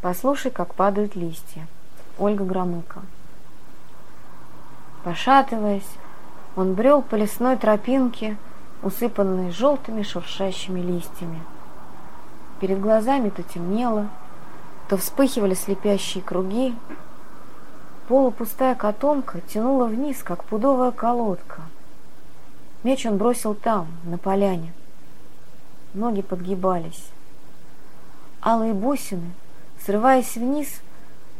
Послушай, как падают листья. Ольга Громыко. Пошатываясь, он брел по лесной тропинке, усыпанной желтыми шуршащими листьями. Перед глазами то темнело, то вспыхивали слепящие круги. Полупустая котомка тянула вниз, как пудовая колодка. Меч он бросил там, на поляне. Ноги подгибались. Алые бусины, срываясь вниз,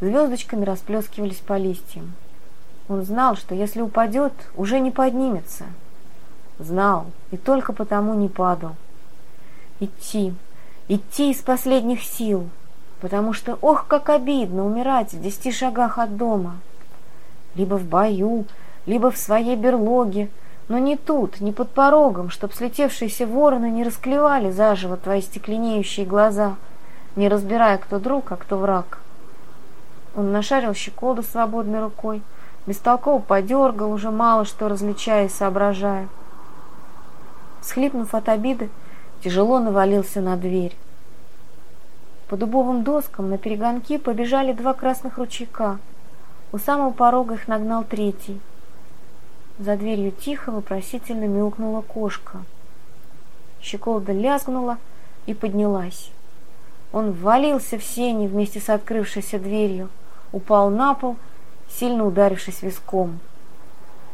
звездочками расплескивались по листьям. Он знал, что если упадет, уже не поднимется. Знал, и только потому не падал. Идти, идти из последних сил, потому что, ох, как обидно умирать в десяти шагах от дома. Либо в бою, либо в своей берлоге, но не тут, не под порогом, чтоб слетевшиеся вороны не расклевали заживо твои стекленеющие глаза, не разбирая, кто друг, а кто враг. Он нашарил щеколду свободной рукой, бестолково подергал, уже мало что различая и соображая. Схлипнув от обиды, тяжело навалился на дверь. По дубовым доскам на перегонки побежали два красных ручейка. У самого порога их нагнал третий. За дверью тихо вопросительно мяукнула кошка. Щеколда лязгнула и поднялась. Он ввалился в сени вместе с открывшейся дверью, упал на пол сильно ударившись виском.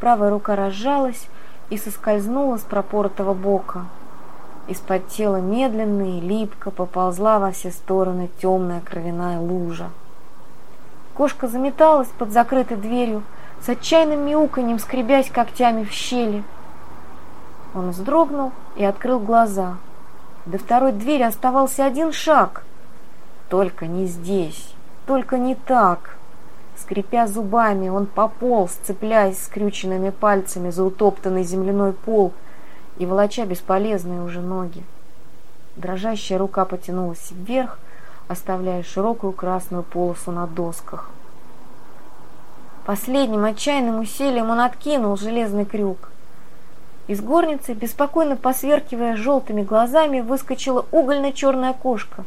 Правая рука разжалась и соскользнула с пропоротого бока. Из-под тела медленно и липко поползла во все стороны темная кровяная лужа. Кошка заметалась под закрытой дверью, с отчаянным мяуканьем скребясь когтями в щели. Он вздрогнул и открыл глаза. До второй двери оставался один шаг. Только не здесь, только не так. Скрипя зубами, он пополз, цепляясь скрюченными пальцами за утоптанный земляной пол и волоча бесполезные уже ноги. Дрожащая рука потянулась вверх, оставляя широкую красную полосу на досках. Последним отчаянным усилием он откинул железный крюк. Из горницы, беспокойно посверкивая желтыми глазами, выскочила угольно-черная кошка.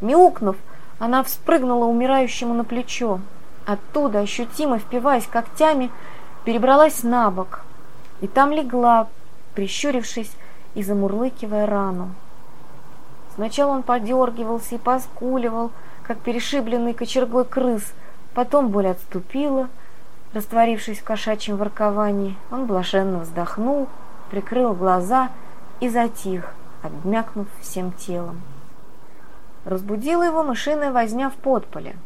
Мяукнув, она вспрыгнула умирающему на плечо. Оттуда, ощутимо впиваясь когтями, перебралась на бок. И там легла, прищурившись и замурлыкивая рану. Сначала он подергивался и поскуливал, как перешибленный кочергой крыс. Потом боль отступила, растворившись в кошачьем ворковании. Он блаженно вздохнул, прикрыл глаза и затих, обмякнув всем телом. Разбудила его мышиная возня в подполе.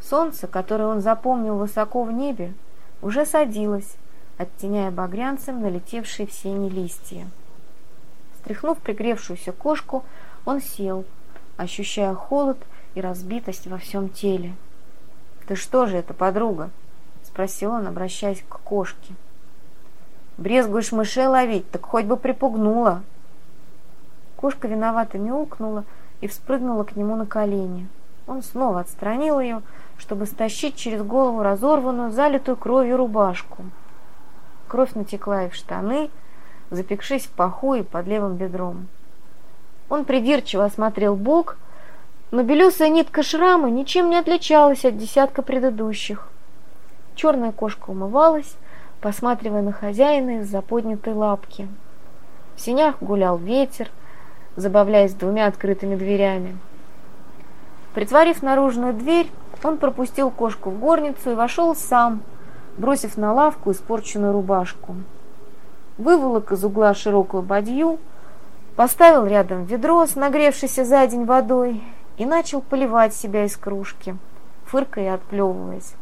Солнце, которое он запомнил высоко в небе, уже садилось, оттеняя багрянцем налетевшие в сени листья. Стряхнув пригревшуюся кошку, он сел, ощущая холод и разбитость во всем теле. «Ты что же это, подруга?» — спросил он, обращаясь к кошке. «Брезгуешь мышей ловить, так хоть бы припугнула!» Кошка виновато мяукнула и вспрыгнула к нему на колени. Он снова отстранил ее, чтобы стащить через голову разорванную, залитую кровью рубашку. Кровь натекла и в штаны, запекшись в паху и под левым бедром. Он придирчиво осмотрел бок, но белесая нитка шрама ничем не отличалась от десятка предыдущих. Черная кошка умывалась, посматривая на хозяина из-за поднятой лапки. В синях гулял ветер, забавляясь двумя открытыми дверями. Притворив наружную дверь, он пропустил кошку в горницу и вошел сам, бросив на лавку испорченную рубашку. Выволок из угла широкую бадью, поставил рядом ведро с нагревшейся за день водой и начал поливать себя из кружки, фыркая и отплевываясь.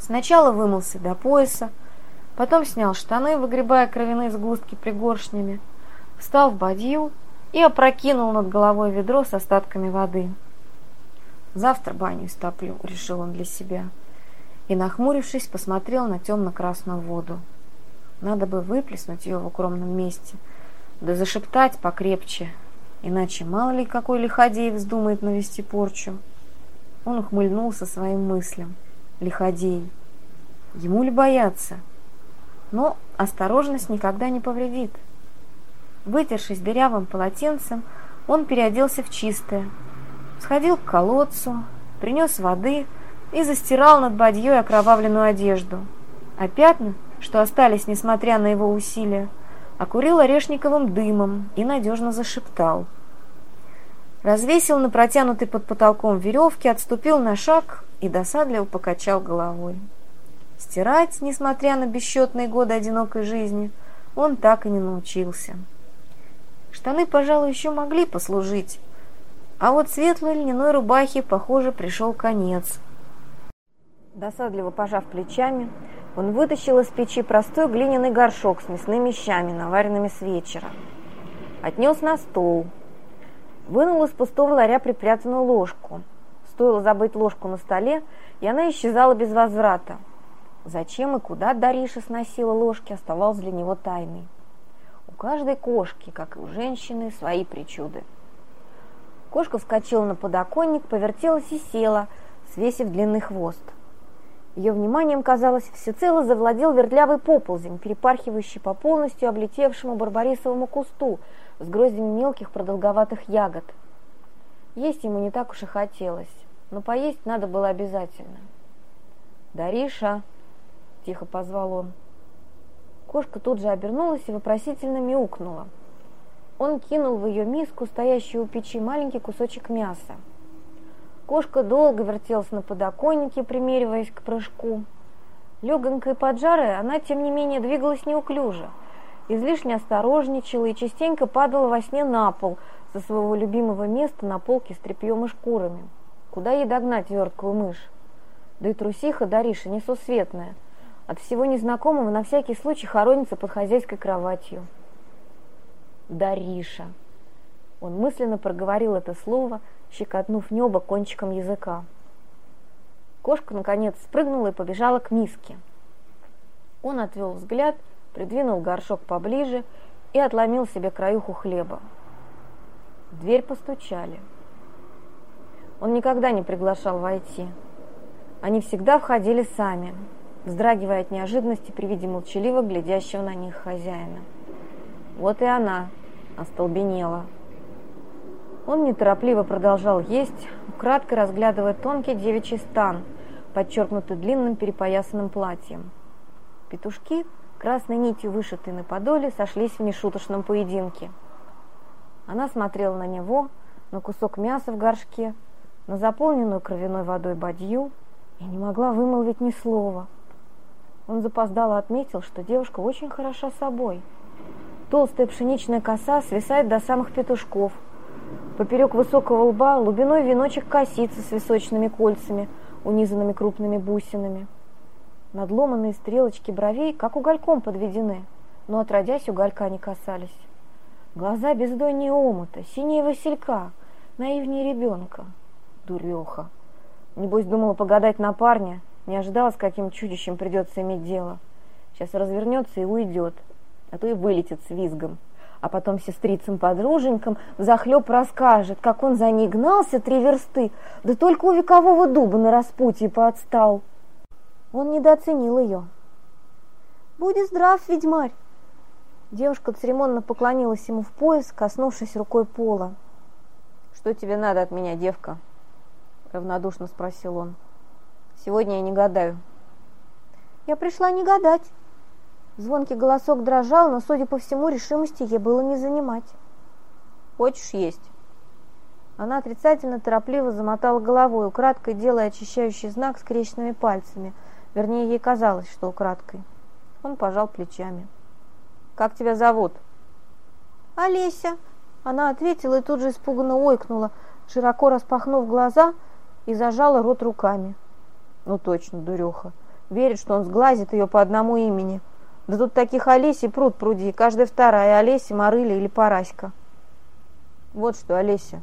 Сначала вымылся до пояса, потом снял штаны, выгребая кровяные сгустки пригоршнями, встал в бадью и опрокинул над головой ведро с остатками воды. Завтра баню истоплю, решил он для себя. И, нахмурившись, посмотрел на темно-красную воду. Надо бы выплеснуть ее в укромном месте, да зашептать покрепче, иначе мало ли какой лиходей вздумает навести порчу. Он ухмыльнулся своим мыслям. Лиходей. Ему ли бояться? Но осторожность никогда не повредит. Вытершись дырявым полотенцем, он переоделся в чистое, Сходил к колодцу, принес воды и застирал над бадьей окровавленную одежду. А пятна, что остались, несмотря на его усилия, окурил орешниковым дымом и надежно зашептал. Развесил на протянутой под потолком веревке, отступил на шаг и досадливо покачал головой. Стирать, несмотря на бесчетные годы одинокой жизни, он так и не научился. Штаны, пожалуй, еще могли послужить, а вот светлой льняной рубахе, похоже, пришел конец. Досадливо пожав плечами, он вытащил из печи простой глиняный горшок с мясными щами, наваренными с вечера. Отнес на стол. Вынул из пустого ларя припрятанную ложку. Стоило забыть ложку на столе, и она исчезала без возврата. Зачем и куда Дариша сносила ложки, оставалось для него тайной. У каждой кошки, как и у женщины, свои причуды. Кошка вскочила на подоконник, повертелась и села, свесив длинный хвост. Ее вниманием, казалось, всецело завладел вертлявый поползень, перепархивающий по полностью облетевшему барбарисовому кусту с гроздями мелких продолговатых ягод. Есть ему не так уж и хотелось, но поесть надо было обязательно. «Дариша!» – тихо позвал он. Кошка тут же обернулась и вопросительно мяукнула. Он кинул в ее миску, стоящую у печи, маленький кусочек мяса. Кошка долго вертелась на подоконнике, примериваясь к прыжку. Легонькой поджарой она, тем не менее, двигалась неуклюже, излишне осторожничала и частенько падала во сне на пол со своего любимого места на полке с тряпьем и шкурами. Куда ей догнать верткую мышь? Да и трусиха Дариша несусветная – от всего незнакомого на всякий случай хоронится под хозяйской кроватью. Дариша. Он мысленно проговорил это слово, щекотнув небо кончиком языка. Кошка, наконец, спрыгнула и побежала к миске. Он отвел взгляд, придвинул горшок поближе и отломил себе краюху хлеба. В дверь постучали. Он никогда не приглашал войти. Они всегда входили сами, вздрагивая от неожиданности при виде молчаливо глядящего на них хозяина. Вот и она остолбенела. Он неторопливо продолжал есть, кратко разглядывая тонкий девичий стан, подчеркнутый длинным перепоясанным платьем. Петушки, красной нитью вышитые на подоле, сошлись в нешуточном поединке. Она смотрела на него, на кусок мяса в горшке, на заполненную кровяной водой бадью и не могла вымолвить ни слова – он запоздало отметил, что девушка очень хороша собой. Толстая пшеничная коса свисает до самых петушков. Поперек высокого лба лубиной веночек косицы с височными кольцами, унизанными крупными бусинами. Надломанные стрелочки бровей как угольком подведены, но отродясь уголька не касались. Глаза бездоннее омута, синие василька, наивнее ребенка. Дуреха. Небось, думала погадать на парня, не ожидала, с каким чудищем придется иметь дело. Сейчас развернется и уйдет, а то и вылетит с визгом. А потом сестрицам-подруженькам захлеб расскажет, как он за ней гнался три версты, да только у векового дуба на распутье поотстал. Он недооценил ее. «Будь здрав, ведьмарь!» Девушка церемонно поклонилась ему в пояс, коснувшись рукой пола. «Что тебе надо от меня, девка?» — равнодушно спросил он. Сегодня я не гадаю. Я пришла не гадать. Звонкий голосок дрожал, но, судя по всему, решимости ей было не занимать. Хочешь есть? Она отрицательно торопливо замотала головой, украдкой делая очищающий знак с крещенными пальцами. Вернее, ей казалось, что украдкой. Он пожал плечами. «Как тебя зовут?» «Олеся». Она ответила и тут же испуганно ойкнула, широко распахнув глаза и зажала рот руками. Ну точно, дуреха. Верит, что он сглазит ее по одному имени. Да тут таких Олесей пруд пруди, каждая вторая Олеся, Марыля или Параська. Вот что, Олеся,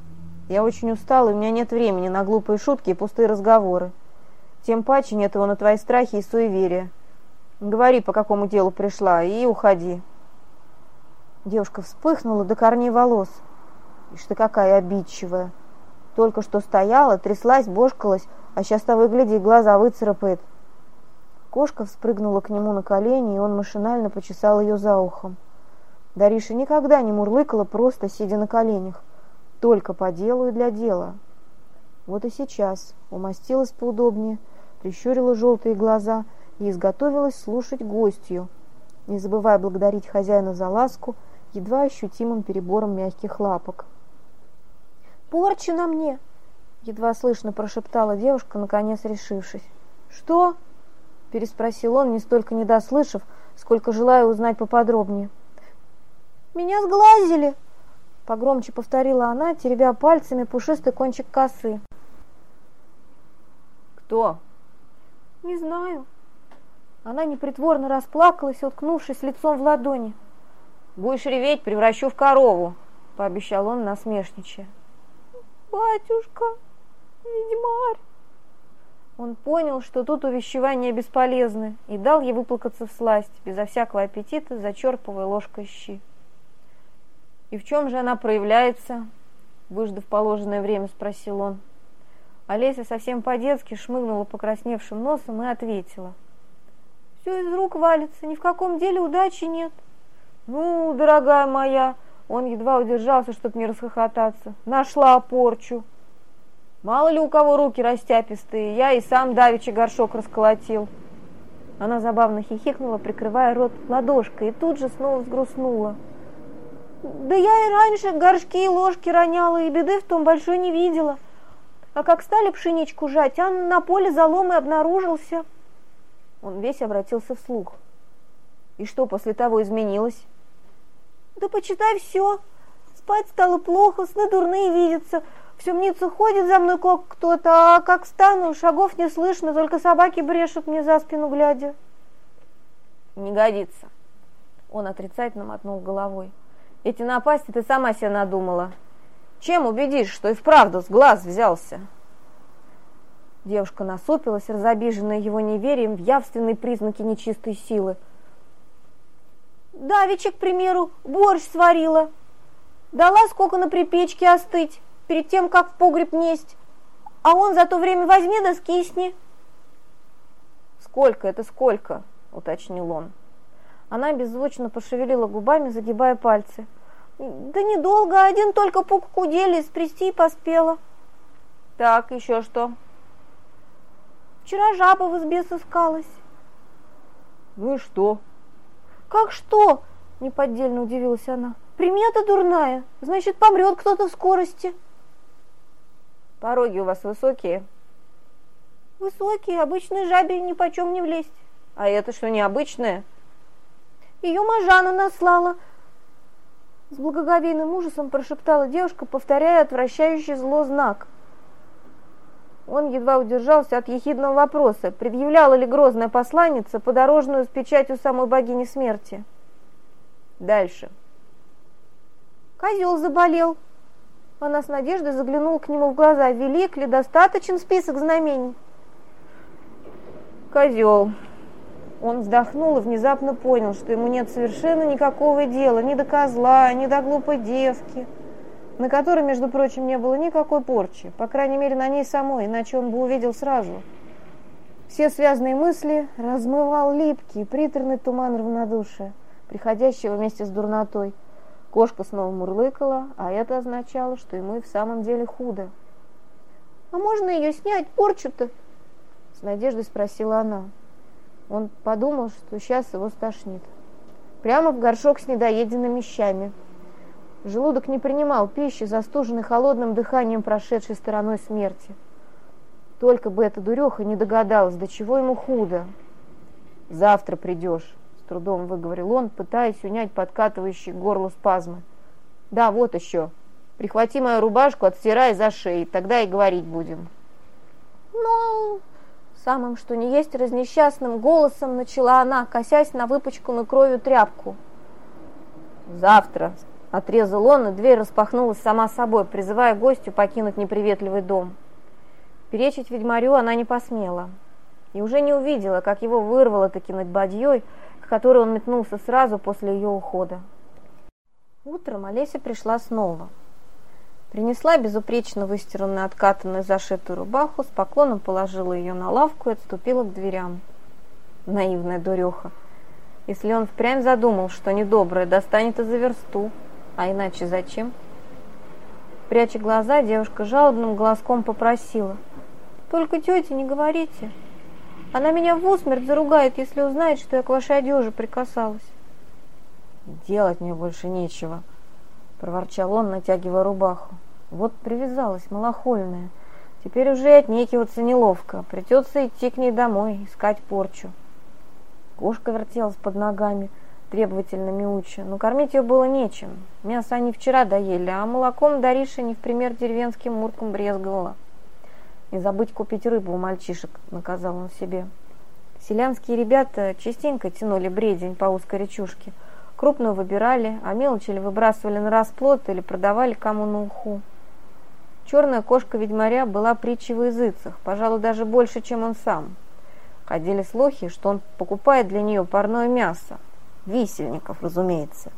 я очень устал, и у меня нет времени на глупые шутки и пустые разговоры. Тем паче нет его на твои страхи и суеверия. Говори, по какому делу пришла, и уходи. Девушка вспыхнула до корней волос. Ишь ты какая обидчивая. Только что стояла, тряслась, бошкалась, а сейчас того гляди, глаза выцарапает. Кошка вспрыгнула к нему на колени, и он машинально почесал ее за ухом. Дариша никогда не мурлыкала, просто сидя на коленях. Только по делу и для дела. Вот и сейчас умостилась поудобнее, прищурила желтые глаза и изготовилась слушать гостью, не забывая благодарить хозяина за ласку едва ощутимым перебором мягких лапок. «Порчу на мне!» — едва слышно прошептала девушка, наконец решившись. «Что?» — переспросил он, не столько недослышав, сколько желая узнать поподробнее. «Меня сглазили!» — погромче повторила она, теребя пальцами пушистый кончик косы. «Кто?» «Не знаю». Она непритворно расплакалась, уткнувшись лицом в ладони. «Будешь реветь, превращу в корову», — пообещал он, насмешничая. «Батюшка, ведьмарь!» Он понял, что тут увещевания бесполезны, и дал ей выплакаться в сласть, безо всякого аппетита, зачерпывая ложкой щи. «И в чем же она проявляется?» Выждав положенное время, спросил он. Олеся совсем по-детски шмыгнула покрасневшим носом и ответила. «Все из рук валится, ни в каком деле удачи нет». «Ну, дорогая моя!» Он едва удержался, чтобы не расхохотаться. «Нашла порчу!» «Мало ли у кого руки растяпистые, я и сам давеча горшок расколотил». Она забавно хихикнула, прикрывая рот ладошкой, и тут же снова взгрустнула. «Да я и раньше горшки и ложки роняла, и беды в том большой не видела. А как стали пшеничку жать, он на поле залом и обнаружился. Он весь обратился вслух. И что после того изменилось? Да почитай все. Спать стало плохо, сны дурные видятся. Все мнится, ходит за мной как кто-то, а как стану, шагов не слышно, только собаки брешут мне за спину глядя. Не годится. Он отрицательно мотнул головой. Эти напасти ты сама себе надумала. Чем убедишь, что и вправду с глаз взялся?» Девушка насупилась, разобиженная его неверием в явственные признаки нечистой силы. «Давеча, к примеру, борщ сварила. Дала сколько на припечке остыть, перед тем, как в погреб несть. А он за то время возьми да скисни». «Сколько это сколько?» — уточнил он. Она беззвучно пошевелила губами, загибая пальцы. Да недолго, один только пук кудели, спрести поспела. Так, еще что? Вчера жаба в избе сыскалась. Ну и что? Как что? Неподдельно удивилась она. Примета дурная, значит, помрет кто-то в скорости. Пороги у вас высокие? Высокие, обычной жабе ни почем не влезть. А это что, необычное? Ее Мажана наслала, с благоговейным ужасом прошептала девушка, повторяя отвращающий зло знак. Он едва удержался от ехидного вопроса, предъявляла ли грозная посланница подорожную с печатью самой богини смерти. Дальше. Козел заболел. Она с надеждой заглянула к нему в глаза. Велик ли достаточен список знамений? Козел, он вздохнул и внезапно понял, что ему нет совершенно никакого дела ни до козла, ни до глупой девки, на которой, между прочим, не было никакой порчи, по крайней мере, на ней самой, иначе он бы увидел сразу. Все связанные мысли размывал липкий, приторный туман равнодушия, приходящего вместе с дурнотой. Кошка снова мурлыкала, а это означало, что ему и в самом деле худо. «А можно ее снять, порчу-то?» С надеждой спросила она. Он подумал, что сейчас его стошнит. Прямо в горшок с недоеденными щами. Желудок не принимал пищи, застуженный холодным дыханием прошедшей стороной смерти. Только бы эта дуреха не догадалась, до чего ему худо. «Завтра придешь», — с трудом выговорил он, пытаясь унять подкатывающий горло спазмы. «Да, вот еще. Прихвати мою рубашку, отстирай за шеей, тогда и говорить будем». «Ну...» Самым, что не есть, разнесчастным голосом начала она, косясь на выпачканную кровью тряпку. «Завтра!» – отрезал он, и дверь распахнулась сама собой, призывая гостю покинуть неприветливый дом. Перечить ведьмарю она не посмела. И уже не увидела, как его вырвало таки над бадьей, к которой он метнулся сразу после ее ухода. Утром Олеся пришла снова. Принесла безупречно выстиранную, откатанную, зашитую рубаху, с поклоном положила ее на лавку и отступила к дверям. Наивная дуреха. Если он впрямь задумал, что недоброе достанет из-за версту, а иначе зачем? Пряча глаза, девушка жалобным глазком попросила. «Только тете не говорите. Она меня в усмерть заругает, если узнает, что я к вашей одежде прикасалась». «Делать мне больше нечего», — проворчал он, натягивая рубаху. «Вот привязалась малохольная. Теперь уже отнекиваться неловко. Придется идти к ней домой, искать порчу». Кошка вертелась под ногами, требовательно мяуча, но кормить ее было нечем. Мясо они вчера доели, а молоком Дариша не в пример деревенским муркам брезговала. «Не забыть купить рыбу у мальчишек», — наказал он себе. Селянские ребята частенько тянули бредень по узкой речушке — Крупную выбирали, а мелочь или выбрасывали на расплод, или продавали кому на уху. Черная кошка ведьмаря была притчей в языцах, пожалуй, даже больше, чем он сам. Ходили слухи, что он покупает для нее парное мясо. Висельников, разумеется.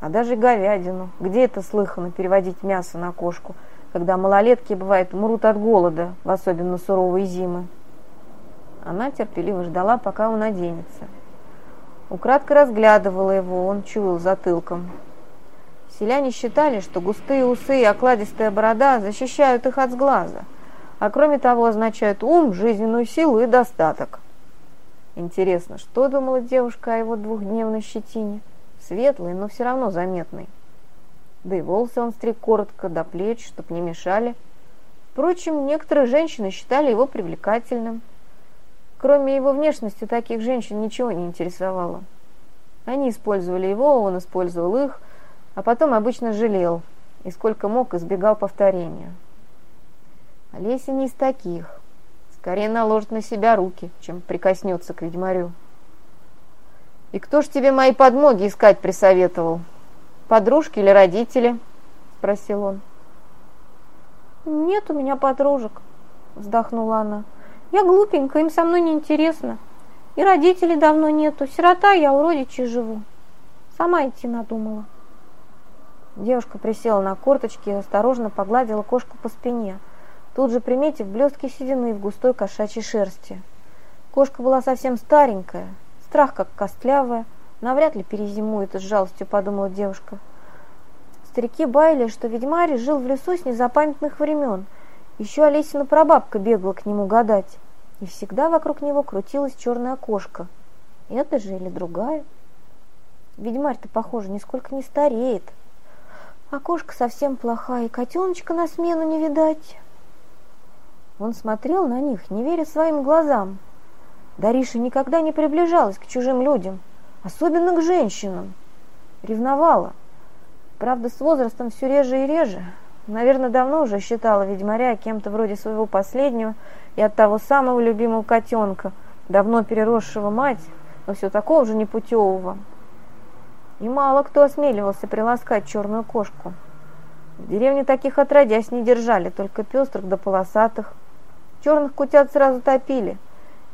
А даже говядину. Где это слыхано переводить мясо на кошку, когда малолетки, бывает, мрут от голода, в особенно суровые зимы? Она терпеливо ждала, пока он оденется. Украдко разглядывала его, он чуял затылком. Селяне считали, что густые усы и окладистая борода защищают их от сглаза, а кроме того означают ум, жизненную силу и достаток. Интересно, что думала девушка о его двухдневной щетине? Светлый, но все равно заметный. Да и волосы он стриг коротко, до плеч, чтоб не мешали. Впрочем, некоторые женщины считали его привлекательным – Кроме его внешности, таких женщин ничего не интересовало. Они использовали его, он использовал их, а потом обычно жалел и сколько мог избегал повторения. Олеся не из таких. Скорее наложит на себя руки, чем прикоснется к ведьмарю. «И кто ж тебе мои подмоги искать присоветовал? Подружки или родители?» – спросил он. «Нет у меня подружек», – вздохнула она. Я глупенькая, им со мной не интересно. И родителей давно нету. Сирота, я у родичей живу. Сама идти надумала. Девушка присела на корточки и осторожно погладила кошку по спине, тут же приметив блестки седины в густой кошачьей шерсти. Кошка была совсем старенькая, страх как костлявая, навряд ли перезимует, с жалостью подумала девушка. Старики баяли, что ведьмарь жил в лесу с незапамятных времен – еще Олесина прабабка бегала к нему гадать, и всегда вокруг него крутилась черная кошка. Это же или другая? Ведьмарь-то, похоже, нисколько не стареет. А кошка совсем плохая, и котеночка на смену не видать. Он смотрел на них, не веря своим глазам. Дариша никогда не приближалась к чужим людям, особенно к женщинам. Ревновала. Правда, с возрастом все реже и реже, Наверное, давно уже считала ведьмаря кем-то вроде своего последнего и от того самого любимого котенка, давно переросшего мать, но все такого же непутевого. И мало кто осмеливался приласкать черную кошку. В деревне таких отродясь не держали, только пестрых да полосатых. Черных кутят сразу топили,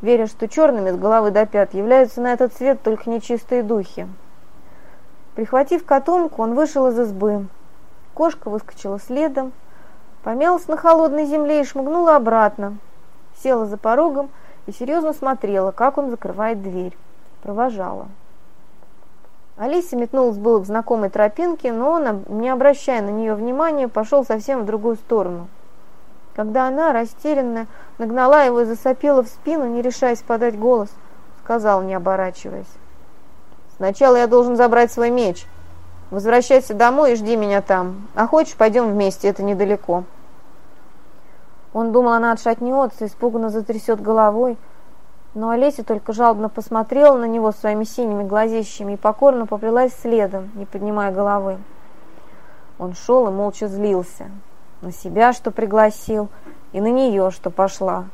веря, что черными с головы до пят являются на этот свет только нечистые духи. Прихватив котомку, он вышел из избы, Кошка выскочила следом, помялась на холодной земле и шмыгнула обратно. Села за порогом и серьезно смотрела, как он закрывает дверь. Провожала. Алиса метнулась было к знакомой тропинке, но он, не обращая на нее внимания, пошел совсем в другую сторону. Когда она, растерянная, нагнала его и засопела в спину, не решаясь подать голос, сказал, не оборачиваясь. «Сначала я должен забрать свой меч», Возвращайся домой и жди меня там. А хочешь, пойдем вместе, это недалеко». Он думал, она отшатнется, испуганно затрясет головой, но Олеся только жалобно посмотрела на него своими синими глазищами и покорно поплелась следом, не поднимая головы. Он шел и молча злился. На себя, что пригласил, и на нее, что пошла.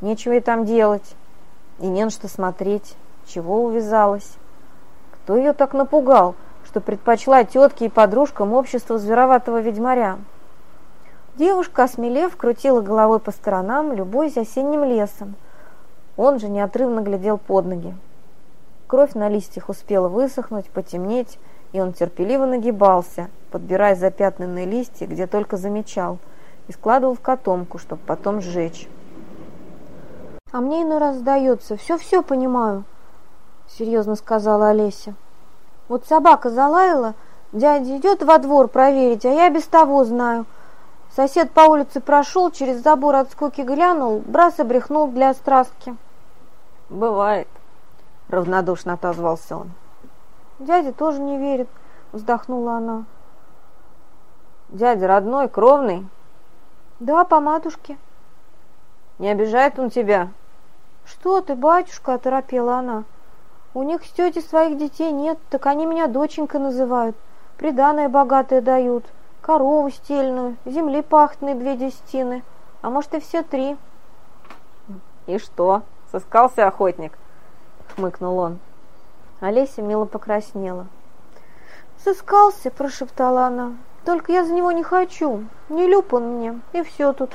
Нечего и там делать, и не на что смотреть. Чего увязалась? Кто ее так напугал? — что предпочла тетке и подружкам общество звероватого ведьмаря. Девушка, осмелев, крутила головой по сторонам, любуясь осенним лесом. Он же неотрывно глядел под ноги. Кровь на листьях успела высохнуть, потемнеть, и он терпеливо нагибался, подбирая запятнанные листья, где только замечал, и складывал в котомку, чтобы потом сжечь. «А мне иной раз сдается, все-все понимаю», — серьезно сказала Олеся. Вот собака залаяла, Дядя идет во двор проверить, а я без того знаю. Сосед по улице прошел, через забор от скуки глянул, брас обрехнул для страстки. «Бывает», — равнодушно отозвался он. «Дядя тоже не верит», — вздохнула она. «Дядя родной, кровный?» «Да, по матушке». «Не обижает он тебя?» «Что ты, батюшка?» – оторопела она. «У них с тетей своих детей нет, так они меня доченькой называют. Приданное богатое дают, корову стельную, земли пахтные две десятины, а может и все три». «И что, сыскался охотник?» – хмыкнул он. Олеся мило покраснела. «Сыскался», – прошептала она. «Только я за него не хочу. Не люб он мне, и все тут».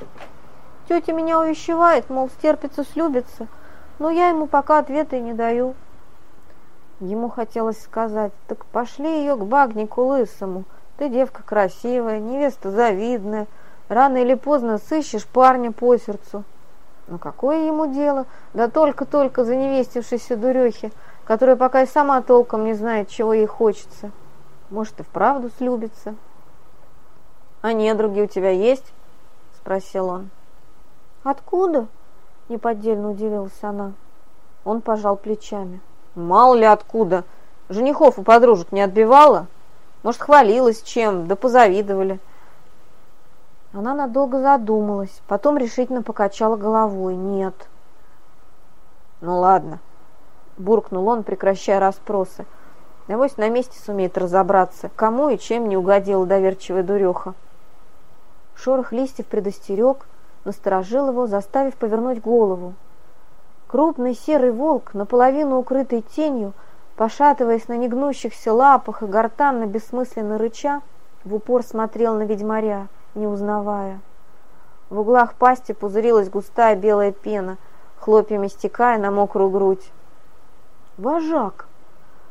Тетя меня увещевает, мол, стерпится, слюбится, но я ему пока ответа и не даю. Ему хотелось сказать, так пошли ее к багнику лысому. Ты девка красивая, невеста завидная, рано или поздно сыщешь парня по сердцу. Но какое ему дело? Да только-только заневестившейся дурехи, которая пока и сама толком не знает, чего ей хочется. Может, и вправду слюбится. «А недруги у тебя есть?» – спросил он. «Откуда?» – неподдельно удивилась она. Он пожал плечами. «Мало ли откуда. Женихов у подружек не отбивала? Может, хвалилась чем, да позавидовали». Она надолго задумалась, потом решительно покачала головой. «Нет». «Ну ладно», – буркнул он, прекращая расспросы. Навось на месте сумеет разобраться, кому и чем не угодила доверчивая дуреха. Шорох листьев предостерег – насторожил его, заставив повернуть голову. Крупный серый волк, наполовину укрытый тенью, пошатываясь на негнущихся лапах и гортанно бессмысленно рыча, в упор смотрел на ведьмаря, не узнавая. В углах пасти пузырилась густая белая пена, хлопьями стекая на мокрую грудь. «Вожак!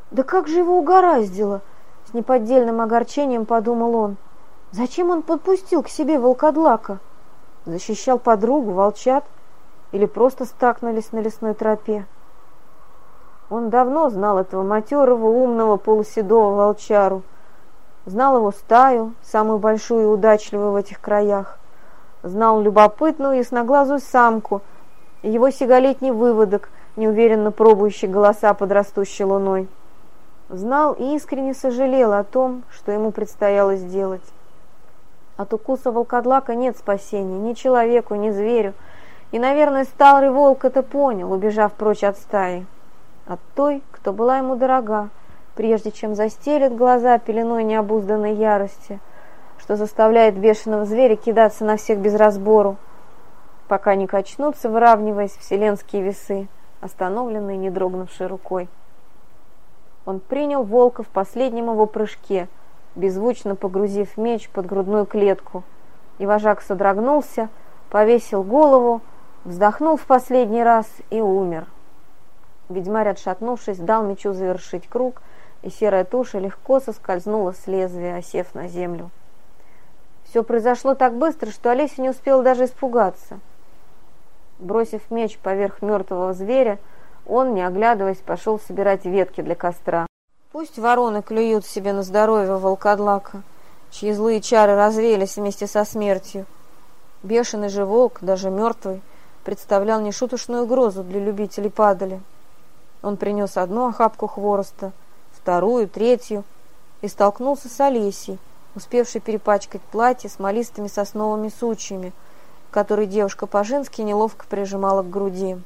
Да как же его угораздило!» С неподдельным огорчением подумал он. «Зачем он подпустил к себе волкодлака?» Защищал подругу, волчат или просто стакнулись на лесной тропе? Он давно знал этого матерого, умного, полуседого волчару. Знал его стаю, самую большую и удачливую в этих краях. Знал любопытную ясноглазую самку, его сигалетний выводок, неуверенно пробующий голоса под растущей луной. Знал и искренне сожалел о том, что ему предстояло сделать. От укуса волкодлака нет спасения ни человеку, ни зверю. И, наверное, старый волк это понял, убежав прочь от стаи. От той, кто была ему дорога, прежде чем застелит глаза пеленой необузданной ярости, что заставляет бешеного зверя кидаться на всех без разбору, пока не качнутся, выравниваясь вселенские весы, остановленные не дрогнувшей рукой. Он принял волка в последнем его прыжке – беззвучно погрузив меч под грудную клетку. И вожак содрогнулся, повесил голову, вздохнул в последний раз и умер. Ведьмарь, отшатнувшись, дал мечу завершить круг, и серая туша легко соскользнула с лезвия, осев на землю. Все произошло так быстро, что Олеся не успела даже испугаться. Бросив меч поверх мертвого зверя, он, не оглядываясь, пошел собирать ветки для костра. Пусть вороны клюют себе на здоровье волкодлака, чьи злые чары развеялись вместе со смертью. Бешеный же волк, даже мертвый, представлял нешуточную угрозу для любителей падали. Он принес одну охапку хвороста, вторую, третью, и столкнулся с Олесей, успевшей перепачкать платье смолистыми сосновыми сучьями, которые девушка по-женски неловко прижимала к груди.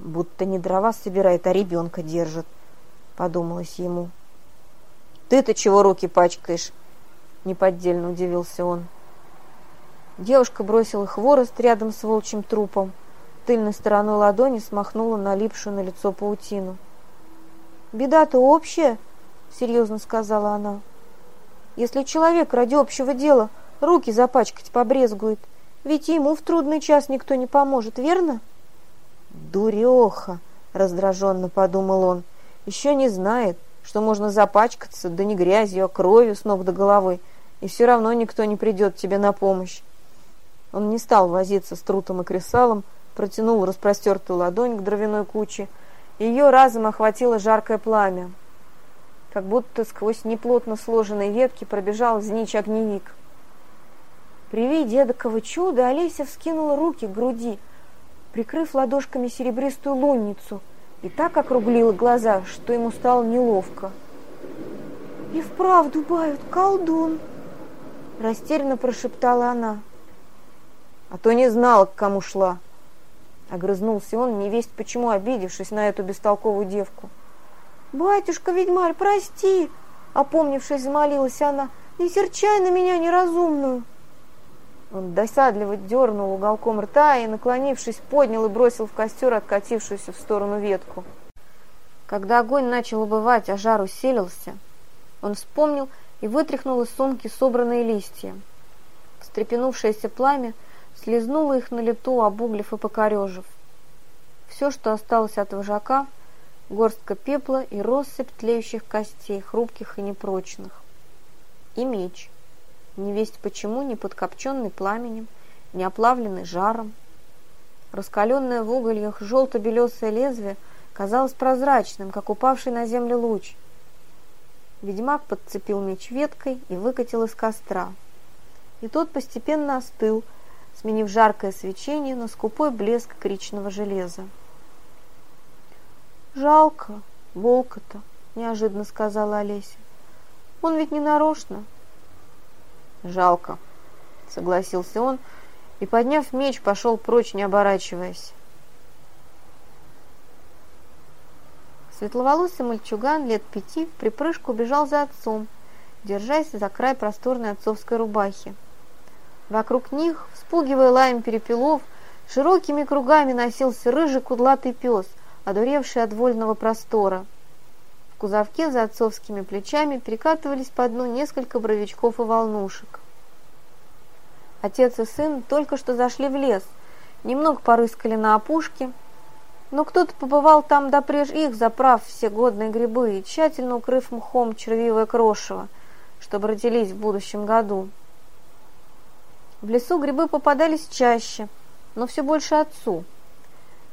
Будто не дрова собирает, а ребенка держит –— подумалось ему. «Ты-то чего руки пачкаешь?» — неподдельно удивился он. Девушка бросила хворост рядом с волчьим трупом, тыльной стороной ладони смахнула налипшую на лицо паутину. «Беда-то общая», — серьезно сказала она. «Если человек ради общего дела руки запачкать побрезгует, ведь ему в трудный час никто не поможет, верно?» «Дуреха!» — раздраженно подумал он еще не знает, что можно запачкаться, да не грязью, а кровью с ног до головы, и все равно никто не придет тебе на помощь. Он не стал возиться с трутом и кресалом, протянул распростертую ладонь к дровяной куче, и ее разом охватило жаркое пламя. как будто сквозь неплотно сложенные ветки пробежал знич-огневик. При виде эдакого чуда Олеся вскинула руки к груди, прикрыв ладошками серебристую лунницу, и так округлила глаза, что ему стало неловко. «И вправду бают, колдун!» Растерянно прошептала она. «А то не знала, к кому шла!» Огрызнулся он, невесть почему обидевшись на эту бестолковую девку. «Батюшка-ведьмарь, прости!» Опомнившись, замолилась она. «Не серчай на меня неразумную!» Он досадливо дернул уголком рта и, наклонившись, поднял и бросил в костер откатившуюся в сторону ветку. Когда огонь начал убывать, а жар усилился, он вспомнил и вытряхнул из сумки собранные листья. Встрепенувшееся пламя слезнуло их на лету, обуглив и покорежив. Все, что осталось от вожака, горстка пепла и россыпь тлеющих костей, хрупких и непрочных. И меч — невесть почему не подкопченный пламенем, не оплавленный жаром. Раскаленное в угольях желто-белесое лезвие казалось прозрачным, как упавший на землю луч. Ведьмак подцепил меч веткой и выкатил из костра. И тот постепенно остыл, сменив жаркое свечение на скупой блеск кричного железа. «Жалко волка-то», — неожиданно сказала Олеся. «Он ведь не нарочно, «Жалко», — согласился он, и, подняв меч, пошел прочь, не оборачиваясь. Светловолосый мальчуган лет пяти в припрыжку бежал за отцом, держась за край просторной отцовской рубахи. Вокруг них, вспугивая лаем перепелов, широкими кругами носился рыжий кудлатый пес, одуревший от вольного простора. Кузовке за отцовскими плечами перекатывались по дну несколько бровичков и волнушек. Отец и сын только что зашли в лес, немного порыскали на опушке, но кто-то побывал там допреж их, заправ все годные грибы и тщательно укрыв мхом червивое крошево, чтобы родились в будущем году. В лесу грибы попадались чаще, но все больше отцу.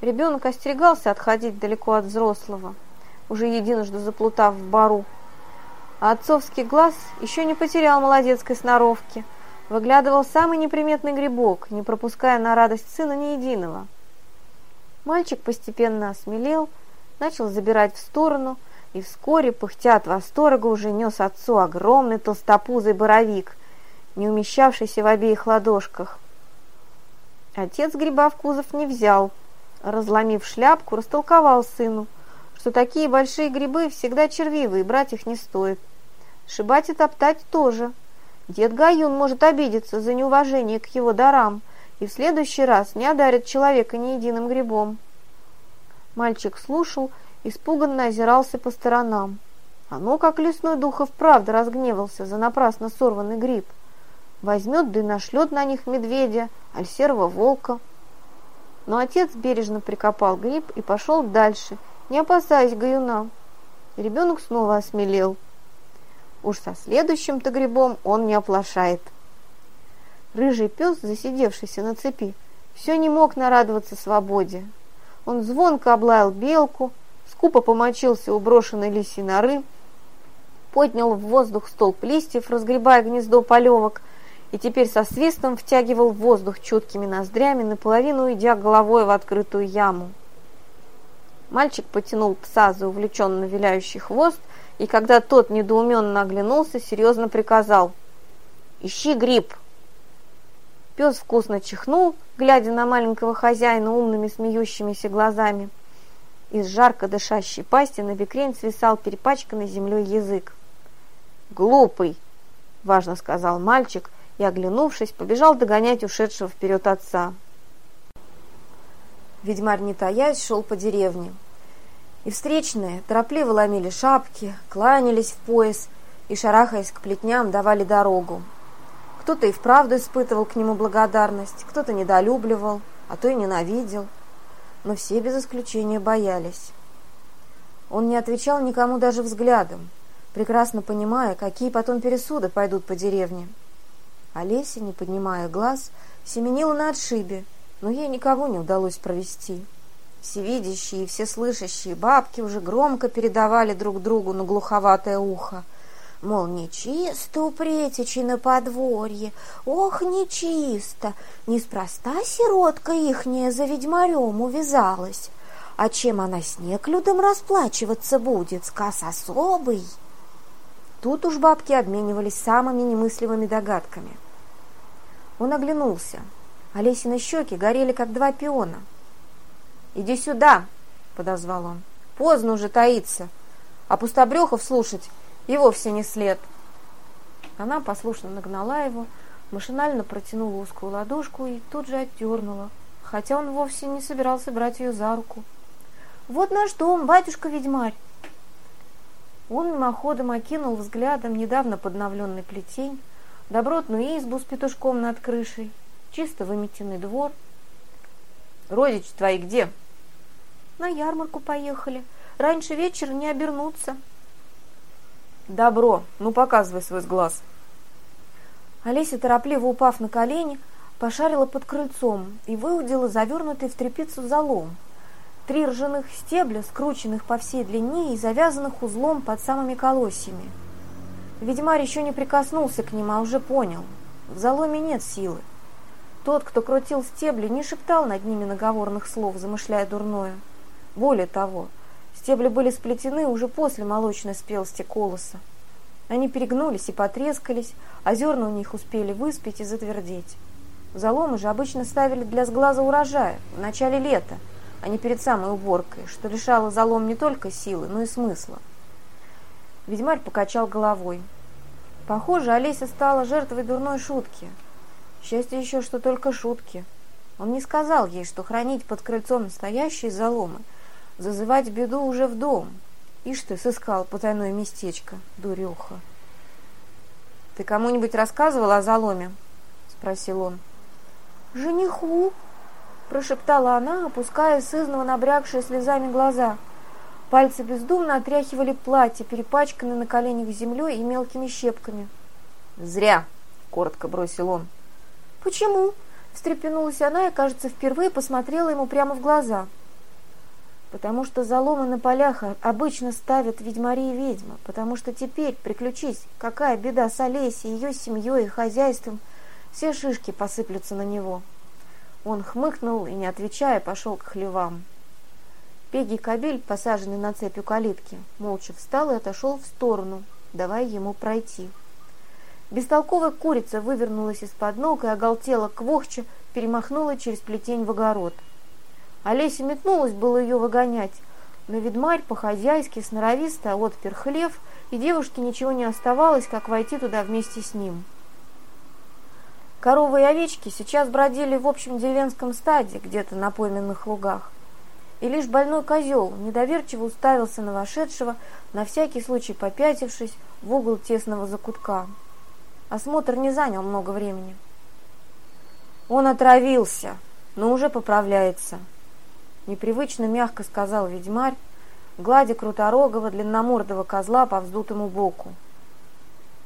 Ребенок остерегался отходить далеко от взрослого, уже единожды заплутав в бару. А отцовский глаз еще не потерял молодецкой сноровки – выглядывал самый неприметный грибок, не пропуская на радость сына ни единого. Мальчик постепенно осмелел, начал забирать в сторону, и вскоре, пыхтя от восторга, уже нес отцу огромный толстопузый боровик, не умещавшийся в обеих ладошках. Отец гриба в кузов не взял, разломив шляпку, растолковал сыну, что такие большие грибы всегда червивые, брать их не стоит. Шибать и топтать тоже – Дед Гаюн может обидеться за неуважение к его дарам и в следующий раз не одарит человека ни единым грибом. Мальчик слушал, испуганно озирался по сторонам. Ну, как лесной дух и вправду разгневался за напрасно сорванный гриб. Возьмет да и нашлет на них медведя, аль серого волка. Но отец бережно прикопал гриб и пошел дальше, не опасаясь гаюна. Ребенок снова осмелел – Уж со следующим-то грибом он не оплошает. Рыжий пес, засидевшийся на цепи, все не мог нарадоваться свободе. Он звонко облаял белку, скупо помочился у брошенной лисьей норы, поднял в воздух столб листьев, разгребая гнездо полевок, и теперь со свистом втягивал воздух чуткими ноздрями, наполовину идя головой в открытую яму. Мальчик потянул пса за увлеченно виляющий хвост, и когда тот недоуменно оглянулся, серьезно приказал «Ищи гриб!». Пес вкусно чихнул, глядя на маленького хозяина умными смеющимися глазами. Из жарко дышащей пасти на бекрень свисал перепачканный землей язык. «Глупый!» – важно сказал мальчик и, оглянувшись, побежал догонять ушедшего вперед отца. Ведьмарь, не таясь, шел по деревне. И встречные торопливо ломили шапки, кланялись в пояс и, шарахаясь к плетням, давали дорогу. Кто-то и вправду испытывал к нему благодарность, кто-то недолюбливал, а то и ненавидел. Но все без исключения боялись. Он не отвечал никому даже взглядом, прекрасно понимая, какие потом пересуды пойдут по деревне. Олеся, не поднимая глаз, семенила на отшибе, но ей никого не удалось провести. Всевидящие и всеслышащие бабки уже громко передавали друг другу на глуховатое ухо. Мол, нечисто у претичи на подворье, ох, нечисто, неспроста сиротка ихняя за ведьмарем увязалась. А чем она снег людям расплачиваться будет, сказ особый? Тут уж бабки обменивались самыми немыслимыми догадками. Он оглянулся. Олесины щеки горели, как два пиона. «Иди сюда!» — подозвал он. «Поздно уже таиться, а пустобрехов слушать и вовсе не след». Она послушно нагнала его, машинально протянула узкую ладошку и тут же отдернула, хотя он вовсе не собирался брать ее за руку. «Вот наш дом, батюшка-ведьмарь!» Он мимоходом окинул взглядом недавно подновленный плетень, добротную избу с петушком над крышей, чисто выметенный двор. «Родичи твои где?» «На ярмарку поехали. Раньше вечера не обернуться». «Добро. Ну, показывай свой глаз». Олеся, торопливо упав на колени, пошарила под крыльцом и выудила завернутый в тряпицу залом – Три ржаных стебля, скрученных по всей длине и завязанных узлом под самыми колосьями. Ведьмарь еще не прикоснулся к ним, а уже понял. В заломе нет силы. Тот, кто крутил стебли, не шептал над ними наговорных слов, замышляя дурное. Более того, стебли были сплетены уже после молочной спелости колоса. Они перегнулись и потрескались, а зерна у них успели выспеть и затвердеть. Заломы же обычно ставили для сглаза урожая в начале лета, а не перед самой уборкой, что лишало залом не только силы, но и смысла. Ведьмарь покачал головой. Похоже, Олеся стала жертвой дурной шутки. Счастье еще, что только шутки. Он не сказал ей, что хранить под крыльцом настоящие заломы, зазывать беду уже в дом. Ишь ты, сыскал потайное местечко, дуреха. «Ты кому-нибудь рассказывал о заломе?» — спросил он. «Жениху», прошептала она, опуская сызново набрякшие слезами глаза. Пальцы бездумно отряхивали платье, перепачканное на коленях землей и мелкими щепками. «Зря!» — коротко бросил он. «Почему?» — встрепенулась она и, кажется, впервые посмотрела ему прямо в глаза. «Потому что заломы на полях обычно ставят ведьмари и ведьмы, потому что теперь, приключись, какая беда с Олесей, ее семьей и хозяйством, все шишки посыплются на него». Он хмыкнул и, не отвечая, пошел к хлевам. Пеги кабель, посаженный на цепь у калитки, молча встал и отошел в сторону, давая ему пройти. Бестолковая курица вывернулась из-под ног и оголтела квохча, перемахнула через плетень в огород. Олеся метнулась было ее выгонять, но ведьмарь по-хозяйски сноровисто отпер хлев, и девушке ничего не оставалось, как войти туда вместе с ним. Коровы и овечки сейчас бродили в общем деревенском стаде, где-то на пойменных лугах. И лишь больной козел недоверчиво уставился на вошедшего, на всякий случай попятившись в угол тесного закутка. Осмотр не занял много времени. Он отравился, но уже поправляется. Непривычно мягко сказал ведьмарь, гладя круторогого длинномордого козла по вздутому боку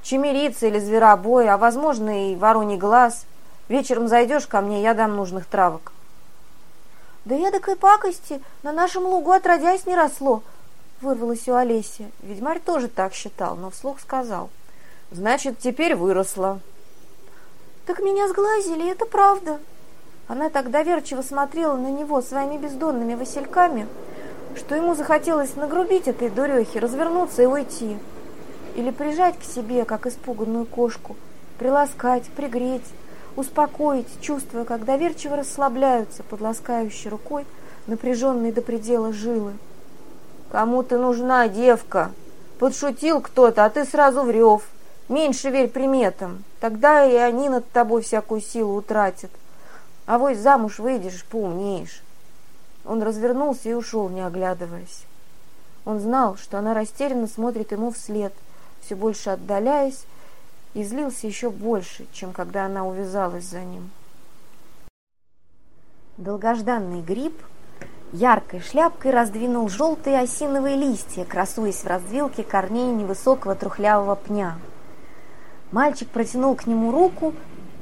чемерица или зверобой, а, возможно, и вороний глаз. Вечером зайдешь ко мне, я дам нужных травок. Да я такой пакости на нашем лугу отродясь не росло, вырвалось у Олеси. Ведьмарь тоже так считал, но вслух сказал. Значит, теперь выросла. Так меня сглазили, это правда. Она так доверчиво смотрела на него своими бездонными васильками, что ему захотелось нагрубить этой дурехе, развернуться и уйти или прижать к себе, как испуганную кошку, приласкать, пригреть, успокоить, чувствуя, как доверчиво расслабляются под ласкающей рукой напряженные до предела жилы. «Кому ты нужна, девка? Подшутил кто-то, а ты сразу врев. Меньше верь приметам, тогда и они над тобой всякую силу утратят. А вось замуж выйдешь, поумнеешь». Он развернулся и ушел, не оглядываясь. Он знал, что она растерянно смотрит ему вслед, все больше отдаляясь, и злился еще больше, чем когда она увязалась за ним. Долгожданный гриб яркой шляпкой раздвинул желтые осиновые листья, красуясь в развилке корней невысокого трухлявого пня. Мальчик протянул к нему руку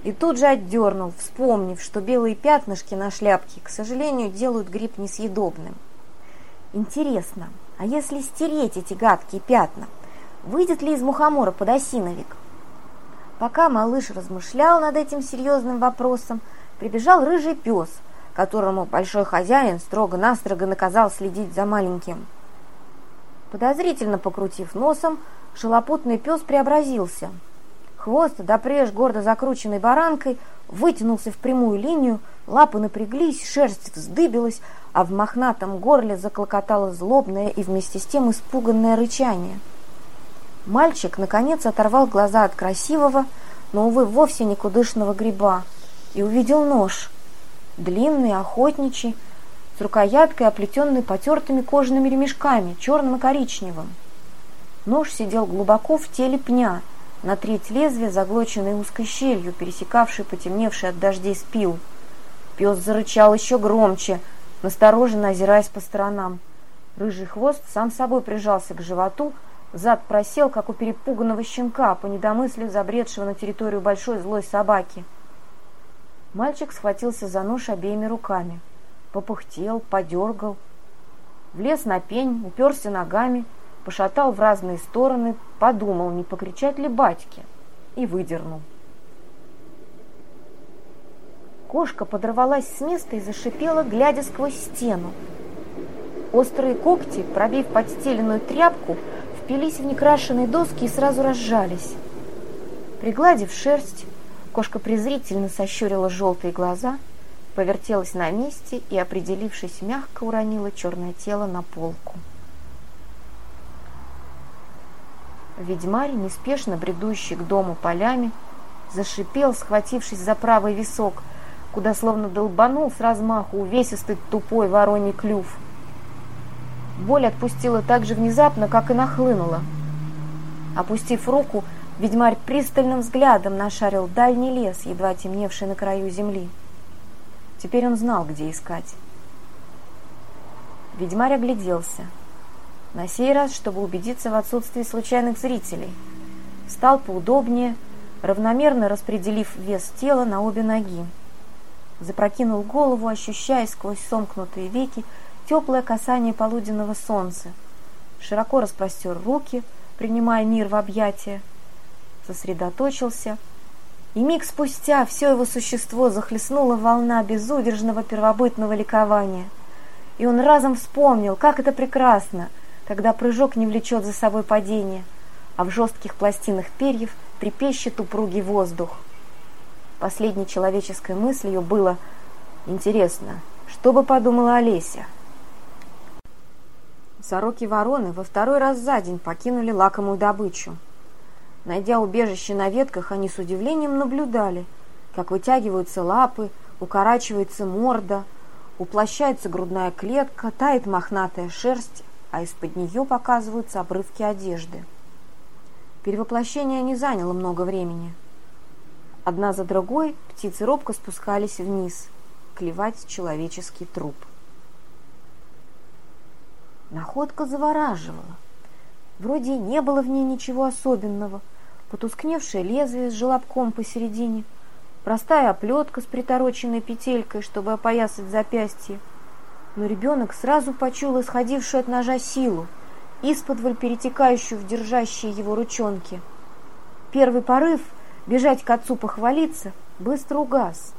и тут же отдернул, вспомнив, что белые пятнышки на шляпке, к сожалению, делают гриб несъедобным. Интересно, а если стереть эти гадкие пятна, выйдет ли из мухомора подосиновик? Пока малыш размышлял над этим серьезным вопросом, прибежал рыжий пес, которому большой хозяин строго-настрого наказал следить за маленьким. Подозрительно покрутив носом, шалопутный пес преобразился – Хвост, допреж гордо закрученной баранкой, вытянулся в прямую линию, лапы напряглись, шерсть вздыбилась, а в мохнатом горле заклокотало злобное и вместе с тем испуганное рычание. Мальчик, наконец, оторвал глаза от красивого, но, увы, вовсе никудышного гриба, и увидел нож, длинный, охотничий, с рукояткой, оплетенной потертыми кожаными ремешками, черным и коричневым. Нож сидел глубоко в теле пня — на треть лезвия, заглоченной узкой щелью, пересекавшей потемневший от дождей спил. Пес зарычал еще громче, настороженно озираясь по сторонам. Рыжий хвост сам собой прижался к животу, зад просел, как у перепуганного щенка, по недомыслию забредшего на территорию большой злой собаки. Мальчик схватился за нож обеими руками. Попыхтел, подергал. Влез на пень, уперся ногами — пошатал в разные стороны, подумал, не покричать ли батьке, и выдернул. Кошка подорвалась с места и зашипела, глядя сквозь стену. Острые когти, пробив подстеленную тряпку, впились в некрашенные доски и сразу разжались. Пригладив шерсть, кошка презрительно сощурила желтые глаза, повертелась на месте и, определившись, мягко уронила черное тело на полку. Ведьмарь, неспешно бредущий к дому полями, зашипел, схватившись за правый висок, куда словно долбанул с размаху увесистый тупой вороний клюв. Боль отпустила так же внезапно, как и нахлынула. Опустив руку, ведьмарь пристальным взглядом нашарил дальний лес, едва темневший на краю земли. Теперь он знал, где искать. Ведьмарь огляделся — на сей раз, чтобы убедиться в отсутствии случайных зрителей. Встал поудобнее, равномерно распределив вес тела на обе ноги. Запрокинул голову, ощущая сквозь сомкнутые веки теплое касание полуденного солнца. Широко распростер руки, принимая мир в объятия. Сосредоточился, и миг спустя все его существо захлестнула волна безудержного первобытного ликования. И он разом вспомнил, как это прекрасно — когда прыжок не влечет за собой падение, а в жестких пластинах перьев трепещет упругий воздух. Последней человеческой мыслью было «Интересно, что бы подумала Олеся?» Сороки-вороны во второй раз за день покинули лакомую добычу. Найдя убежище на ветках, они с удивлением наблюдали, как вытягиваются лапы, укорачивается морда, уплощается грудная клетка, тает мохнатая шерсть, а из-под нее показываются обрывки одежды. Перевоплощение не заняло много времени. Одна за другой птицы робко спускались вниз, клевать человеческий труп. Находка завораживала. Вроде не было в ней ничего особенного. Потускневшее лезвие с желобком посередине, простая оплетка с притороченной петелькой, чтобы опоясать запястье – но ребенок сразу почул исходившую от ножа силу, исподволь перетекающую в держащие его ручонки. Первый порыв — бежать к отцу похвалиться — быстро угас.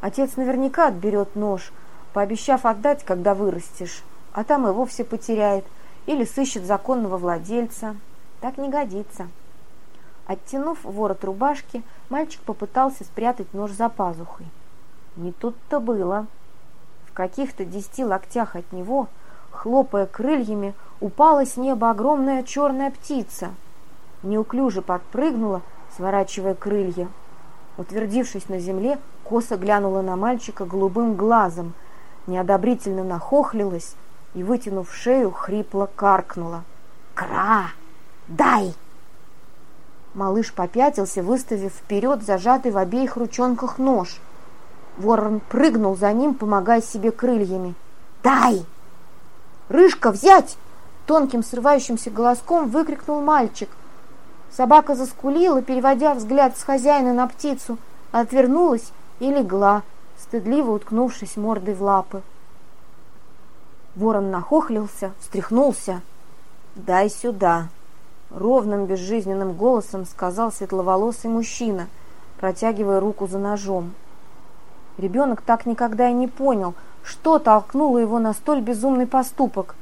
Отец наверняка отберет нож, пообещав отдать, когда вырастешь, а там и вовсе потеряет или сыщет законного владельца. Так не годится. Оттянув ворот рубашки, мальчик попытался спрятать нож за пазухой. Не тут-то было каких-то десяти локтях от него, хлопая крыльями, упала с неба огромная черная птица. Неуклюже подпрыгнула, сворачивая крылья. Утвердившись на земле, косо глянула на мальчика голубым глазом, неодобрительно нахохлилась и, вытянув шею, хрипло каркнула. «Кра! Дай!» Малыш попятился, выставив вперед зажатый в обеих ручонках нож – Ворон прыгнул за ним, помогая себе крыльями. «Дай!» «Рыжка, взять!» Тонким срывающимся голоском выкрикнул мальчик. Собака заскулила, переводя взгляд с хозяина на птицу, отвернулась и легла, стыдливо уткнувшись мордой в лапы. Ворон нахохлился, встряхнулся. «Дай сюда!» Ровным безжизненным голосом сказал светловолосый мужчина, протягивая руку за ножом. Ребенок так никогда и не понял, что толкнуло его на столь безумный поступок.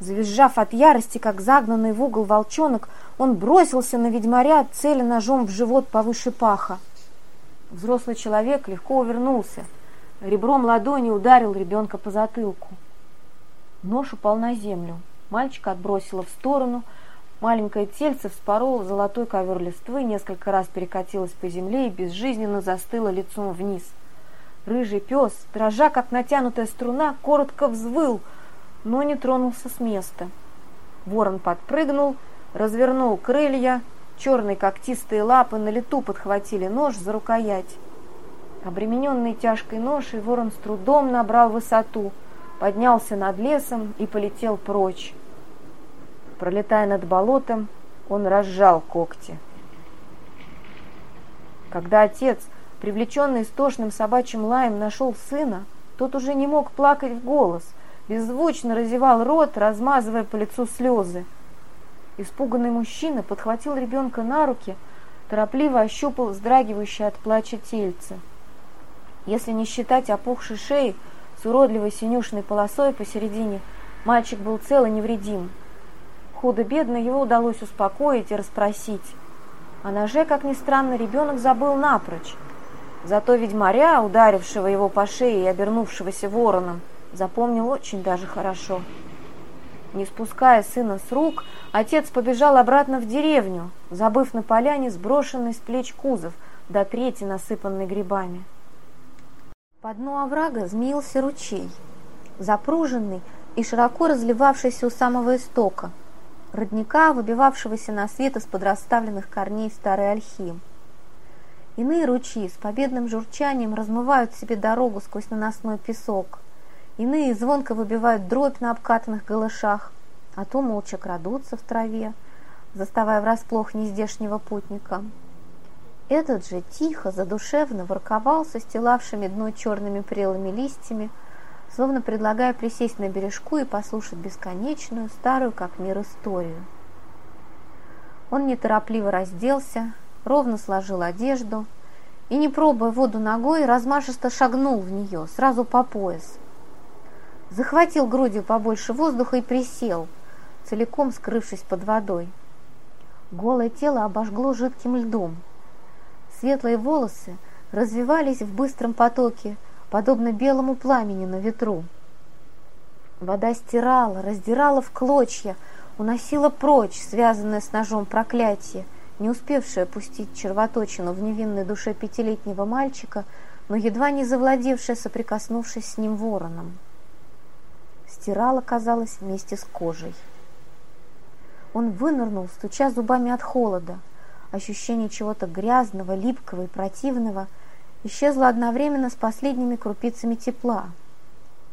Завизжав от ярости, как загнанный в угол волчонок, он бросился на ведьмаря, целя ножом в живот повыше паха. Взрослый человек легко увернулся. Ребром ладони ударил ребенка по затылку. Нож упал на землю. Мальчика отбросило в сторону. Маленькое тельце вспороло золотой ковер листвы, несколько раз перекатилось по земле и безжизненно застыло лицом вниз. Рыжий пес, дрожа как натянутая струна, коротко взвыл, но не тронулся с места. Ворон подпрыгнул, развернул крылья, черные когтистые лапы на лету подхватили нож за рукоять. Обремененный тяжкой ношей, ворон с трудом набрал высоту, поднялся над лесом и полетел прочь. Пролетая над болотом, он разжал когти. Когда отец, привлеченный истошным собачьим лаем, нашел сына, тот уже не мог плакать в голос, беззвучно разевал рот, размазывая по лицу слезы. Испуганный мужчина подхватил ребенка на руки, торопливо ощупал вздрагивающее от плача тельце. Если не считать опухшей шеи с уродливой синюшной полосой посередине, мальчик был цел и невредим. Худо-бедно его удалось успокоить и расспросить. О ноже, как ни странно, ребенок забыл напрочь. Зато ведьмаря, ударившего его по шее и обернувшегося вороном, запомнил очень даже хорошо. Не спуская сына с рук, отец побежал обратно в деревню, забыв на поляне сброшенный с плеч кузов, до трети насыпанный грибами. По дну оврага змеился ручей, запруженный и широко разливавшийся у самого истока, родника, выбивавшегося на свет из подраставленных корней старой ольхи. Иные ручьи с победным журчанием размывают себе дорогу сквозь наносной песок, иные звонко выбивают дробь на обкатанных голышах, а то молча крадутся в траве, заставая врасплох нездешнего путника. Этот же тихо, задушевно ворковал со стелавшими дно черными прелыми листьями, словно предлагая присесть на бережку и послушать бесконечную, старую как мир историю. Он неторопливо разделся, ровно сложил одежду и, не пробуя воду ногой, размашисто шагнул в нее, сразу по пояс. Захватил грудью побольше воздуха и присел, целиком скрывшись под водой. Голое тело обожгло жидким льдом – Светлые волосы развивались в быстром потоке, подобно белому пламени на ветру. Вода стирала, раздирала в клочья, уносила прочь связанное с ножом проклятие, не успевшее пустить червоточину в невинной душе пятилетнего мальчика, но едва не завладевшее, соприкоснувшись с ним вороном. Стирала, казалось, вместе с кожей. Он вынырнул, стуча зубами от холода – ощущение чего-то грязного, липкого и противного исчезло одновременно с последними крупицами тепла.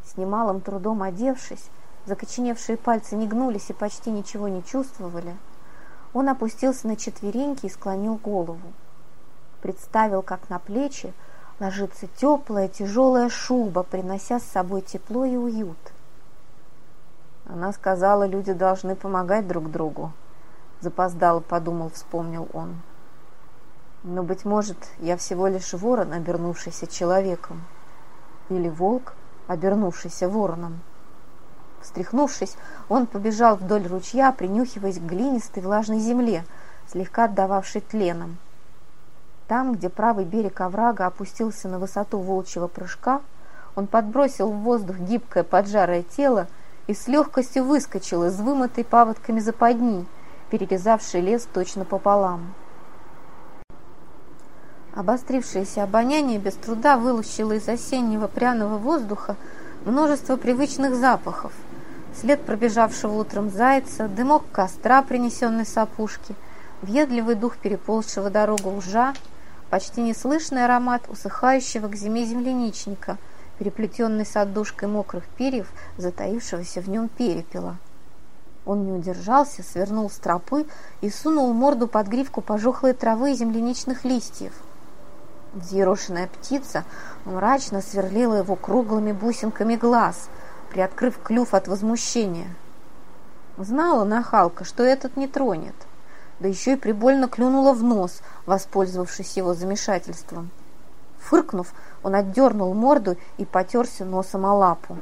С немалым трудом одевшись, закоченевшие пальцы не гнулись и почти ничего не чувствовали, он опустился на четвереньки и склонил голову. Представил, как на плечи ложится теплая тяжелая шуба, принося с собой тепло и уют. Она сказала, люди должны помогать друг другу, запоздало подумал, вспомнил он. Но, быть может, я всего лишь ворон, обернувшийся человеком. Или волк, обернувшийся вороном. Встряхнувшись, он побежал вдоль ручья, принюхиваясь к глинистой влажной земле, слегка отдававшей тленом. Там, где правый берег оврага опустился на высоту волчьего прыжка, он подбросил в воздух гибкое поджарое тело и с легкостью выскочил из вымытой паводками западни, перерезавший лес точно пополам. Обострившееся обоняние без труда вылущило из осеннего пряного воздуха множество привычных запахов. След пробежавшего утром зайца, дымок костра, принесенный с опушки, въедливый дух переползшего дорогу ужа, почти неслышный аромат усыхающего к зиме земляничника, переплетенный с отдушкой мокрых перьев, затаившегося в нем перепела. Он не удержался, свернул с тропы и сунул морду под гривку пожухлой травы и земляничных листьев. Взъерошенная птица мрачно сверлила его круглыми бусинками глаз, приоткрыв клюв от возмущения. Знала нахалка, что этот не тронет, да еще и прибольно клюнула в нос, воспользовавшись его замешательством. Фыркнув, он отдернул морду и потерся носом о лапу.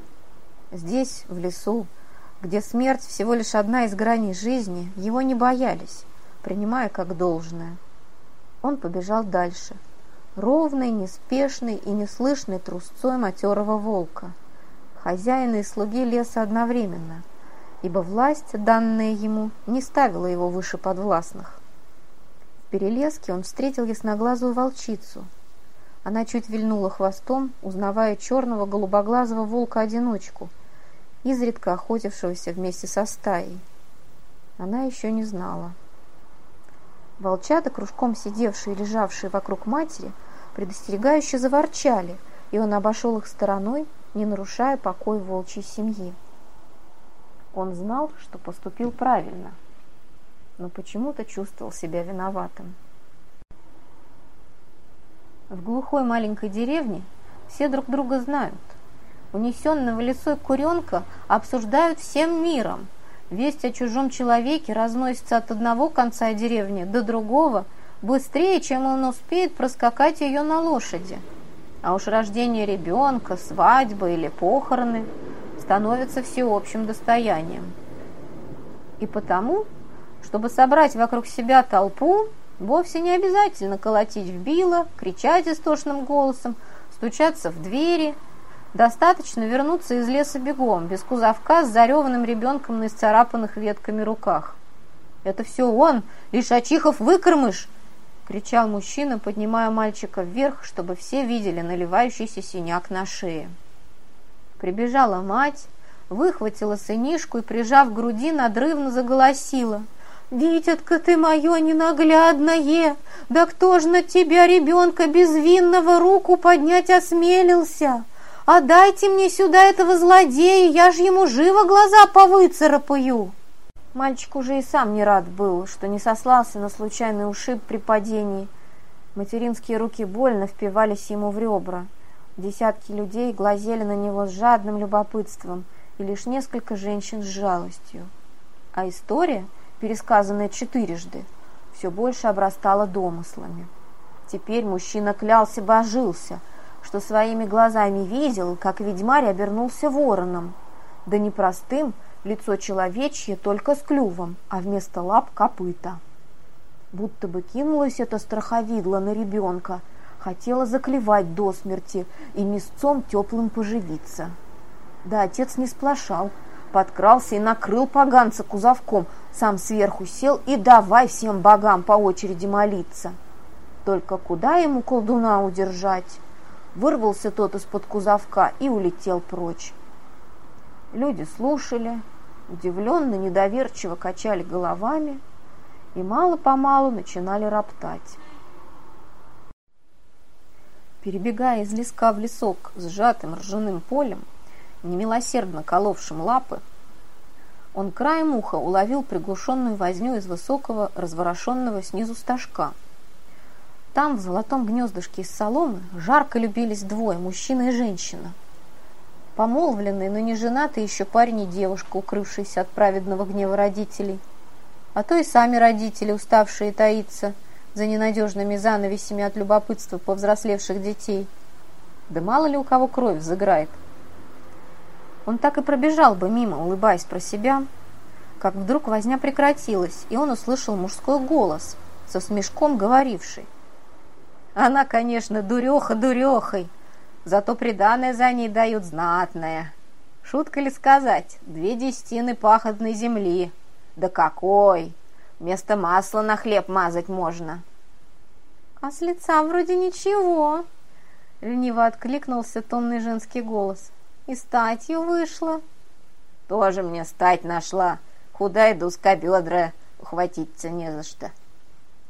Здесь, в лесу, где смерть всего лишь одна из граней жизни, его не боялись, принимая как должное. Он побежал дальше, ровный, неспешный и неслышный трусцой матерого волка, хозяина и слуги леса одновременно, ибо власть, данная ему, не ставила его выше подвластных. В перелеске он встретил ясноглазую волчицу. Она чуть вильнула хвостом, узнавая черного голубоглазого волка-одиночку – изредка охотившегося вместе со стаей. Она еще не знала. Волчата, кружком сидевшие и лежавшие вокруг матери, предостерегающе заворчали, и он обошел их стороной, не нарушая покой волчьей семьи. Он знал, что поступил правильно, но почему-то чувствовал себя виноватым. В глухой маленькой деревне все друг друга знают – унесенного лесой куренка обсуждают всем миром. Весть о чужом человеке разносится от одного конца деревни до другого быстрее, чем он успеет проскакать ее на лошади. А уж рождение ребенка, свадьба или похороны становятся всеобщим достоянием. И потому, чтобы собрать вокруг себя толпу, вовсе не обязательно колотить в било, кричать истошным голосом, стучаться в двери – Достаточно вернуться из леса бегом, без кузовка, с зареванным ребенком на исцарапанных ветками руках. «Это все он, Лишачихов выкормыш!» — кричал мужчина, поднимая мальчика вверх, чтобы все видели наливающийся синяк на шее. Прибежала мать, выхватила сынишку и, прижав к груди, надрывно заголосила. «Дитятка ты мое ненаглядное! Да кто ж на тебя, ребенка безвинного, руку поднять осмелился?» «Отдайте мне сюда этого злодея, я ж ему живо глаза повыцарапаю!» Мальчик уже и сам не рад был, что не сослался на случайный ушиб при падении. Материнские руки больно впивались ему в ребра. Десятки людей глазели на него с жадным любопытством, и лишь несколько женщин с жалостью. А история, пересказанная четырежды, все больше обрастала домыслами. Теперь мужчина клялся божился – что своими глазами видел, как ведьмарь обернулся вороном. Да не простым, лицо человечье только с клювом, а вместо лап копыта. Будто бы кинулась эта страховидла на ребенка, хотела заклевать до смерти и мясцом теплым поживиться. Да отец не сплошал, подкрался и накрыл поганца кузовком, сам сверху сел и давай всем богам по очереди молиться. Только куда ему колдуна удержать? Вырвался тот из-под кузовка и улетел прочь. Люди слушали, удивленно, недоверчиво качали головами и мало-помалу начинали роптать. Перебегая из леска в лесок с сжатым ржаным полем, немилосердно коловшим лапы, он краем уха уловил приглушенную возню из высокого, разворошенного снизу стажка – там, в золотом гнездышке из соломы, жарко любились двое, мужчина и женщина. Помолвленные, но не женатые еще парень и девушка, укрывшиеся от праведного гнева родителей. А то и сами родители, уставшие таиться за ненадежными занавесями от любопытства повзрослевших детей. Да мало ли у кого кровь взыграет. Он так и пробежал бы мимо, улыбаясь про себя, как вдруг возня прекратилась, и он услышал мужской голос, со смешком говоривший – она, конечно, дуреха дурехой, зато приданное за ней дают знатное. Шутка ли сказать, две десятины пахотной земли. Да какой! Вместо масла на хлеб мазать можно. А с лица вроде ничего. Лениво откликнулся томный женский голос. И статью вышла. Тоже мне стать нашла. Худая да узкобедра, ухватиться не за что.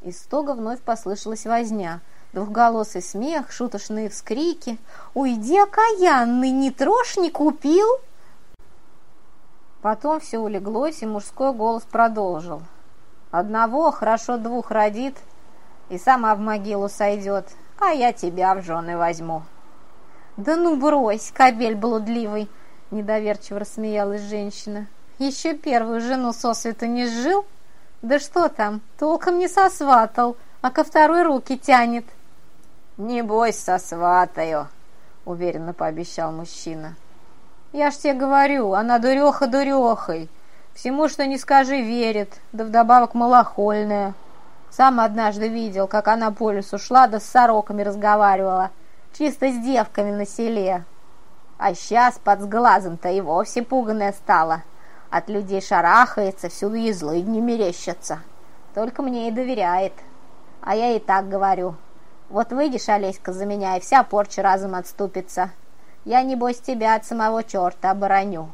Из стога вновь послышалась возня — Двухголосый смех, шуточные вскрики. «Уйди, окаянный, не трожь, не купил!» Потом все улеглось, и мужской голос продолжил. «Одного хорошо двух родит, и сама в могилу сойдет, а я тебя в жены возьму». «Да ну брось, кобель блудливый!» — недоверчиво рассмеялась женщина. «Еще первую жену сосвету не сжил? Да что там, толком не сосватал, а ко второй руки тянет». «Не бойся, сосватаю», — уверенно пообещал мужчина. «Я ж тебе говорю, она дуреха дурехой. Всему, что не скажи, верит, да вдобавок малохольная. Сам однажды видел, как она по лесу шла, да с сороками разговаривала, чисто с девками на селе. А сейчас под сглазом-то и вовсе пуганая стала. От людей шарахается, всюду ей не мерещатся. Только мне и доверяет. А я и так говорю. Вот выйдешь, Олеська, за меня, и вся порча разом отступится. Я, небось, тебя от самого черта обороню.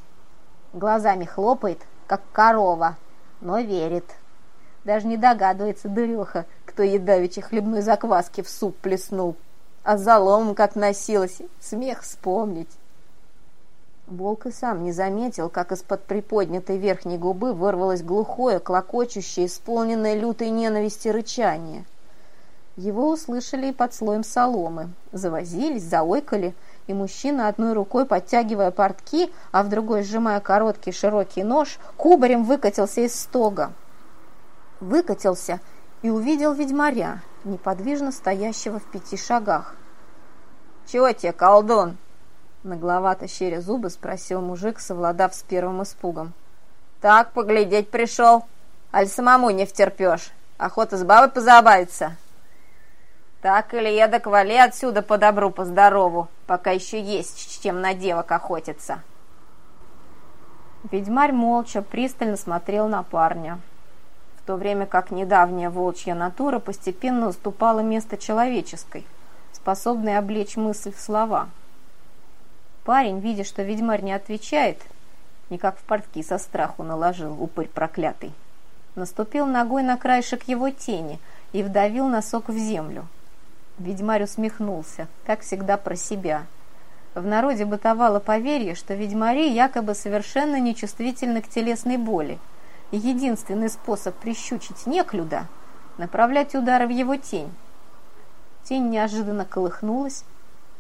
Глазами хлопает, как корова, но верит. Даже не догадывается дуреха, кто едавичи хлебной закваски в суп плеснул. А заломом как носилась, смех вспомнить. Волк и сам не заметил, как из-под приподнятой верхней губы вырвалось глухое, клокочущее, исполненное лютой ненависти рычание. Его услышали и под слоем соломы. Завозились, заойкали, и мужчина, одной рукой подтягивая портки, а в другой сжимая короткий широкий нож, кубарем выкатился из стога. Выкатился и увидел ведьмаря, неподвижно стоящего в пяти шагах. «Чего тебе, колдун?» Нагловато щеря зубы спросил мужик, совладав с первым испугом. «Так, поглядеть пришел. Аль самому не втерпешь. Охота с бабой позабавиться». «Так или едок вали отсюда по добру, по здорову, пока еще есть чем на девок охотиться». Ведьмарь молча, пристально смотрел на парня, в то время как недавняя волчья натура постепенно уступала место человеческой, способной облечь мысль в слова – Парень, видя, что ведьмарь не отвечает, никак в портки со страху наложил, упырь проклятый. Наступил ногой на краешек его тени и вдавил носок в землю. Ведьмарь усмехнулся, как всегда про себя. В народе бытовало поверье, что ведьмари якобы совершенно нечувствительны к телесной боли, и единственный способ прищучить неклюда – направлять удары в его тень. Тень неожиданно колыхнулась,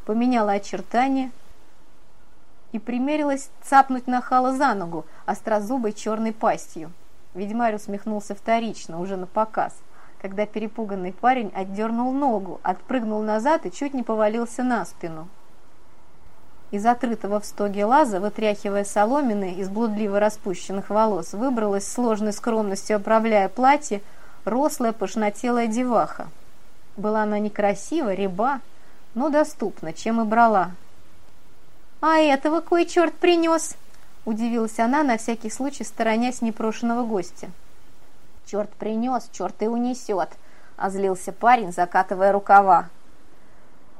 поменяла очертания – и примерилась цапнуть нахала за ногу острозубой черной пастью. Ведьмарь усмехнулся вторично, уже на показ, когда перепуганный парень отдернул ногу, отпрыгнул назад и чуть не повалился на спину. Из отрытого в стоге лаза, вытряхивая соломины из блудливо распущенных волос, выбралась сложной скромностью, оправляя платье, рослая пышнотелая деваха. Была она некрасива, реба, но доступна, чем и брала – «А этого кой черт принес?» – удивилась она, на всякий случай сторонясь непрошенного гостя. «Черт принес, черт и унесет!» – озлился парень, закатывая рукава.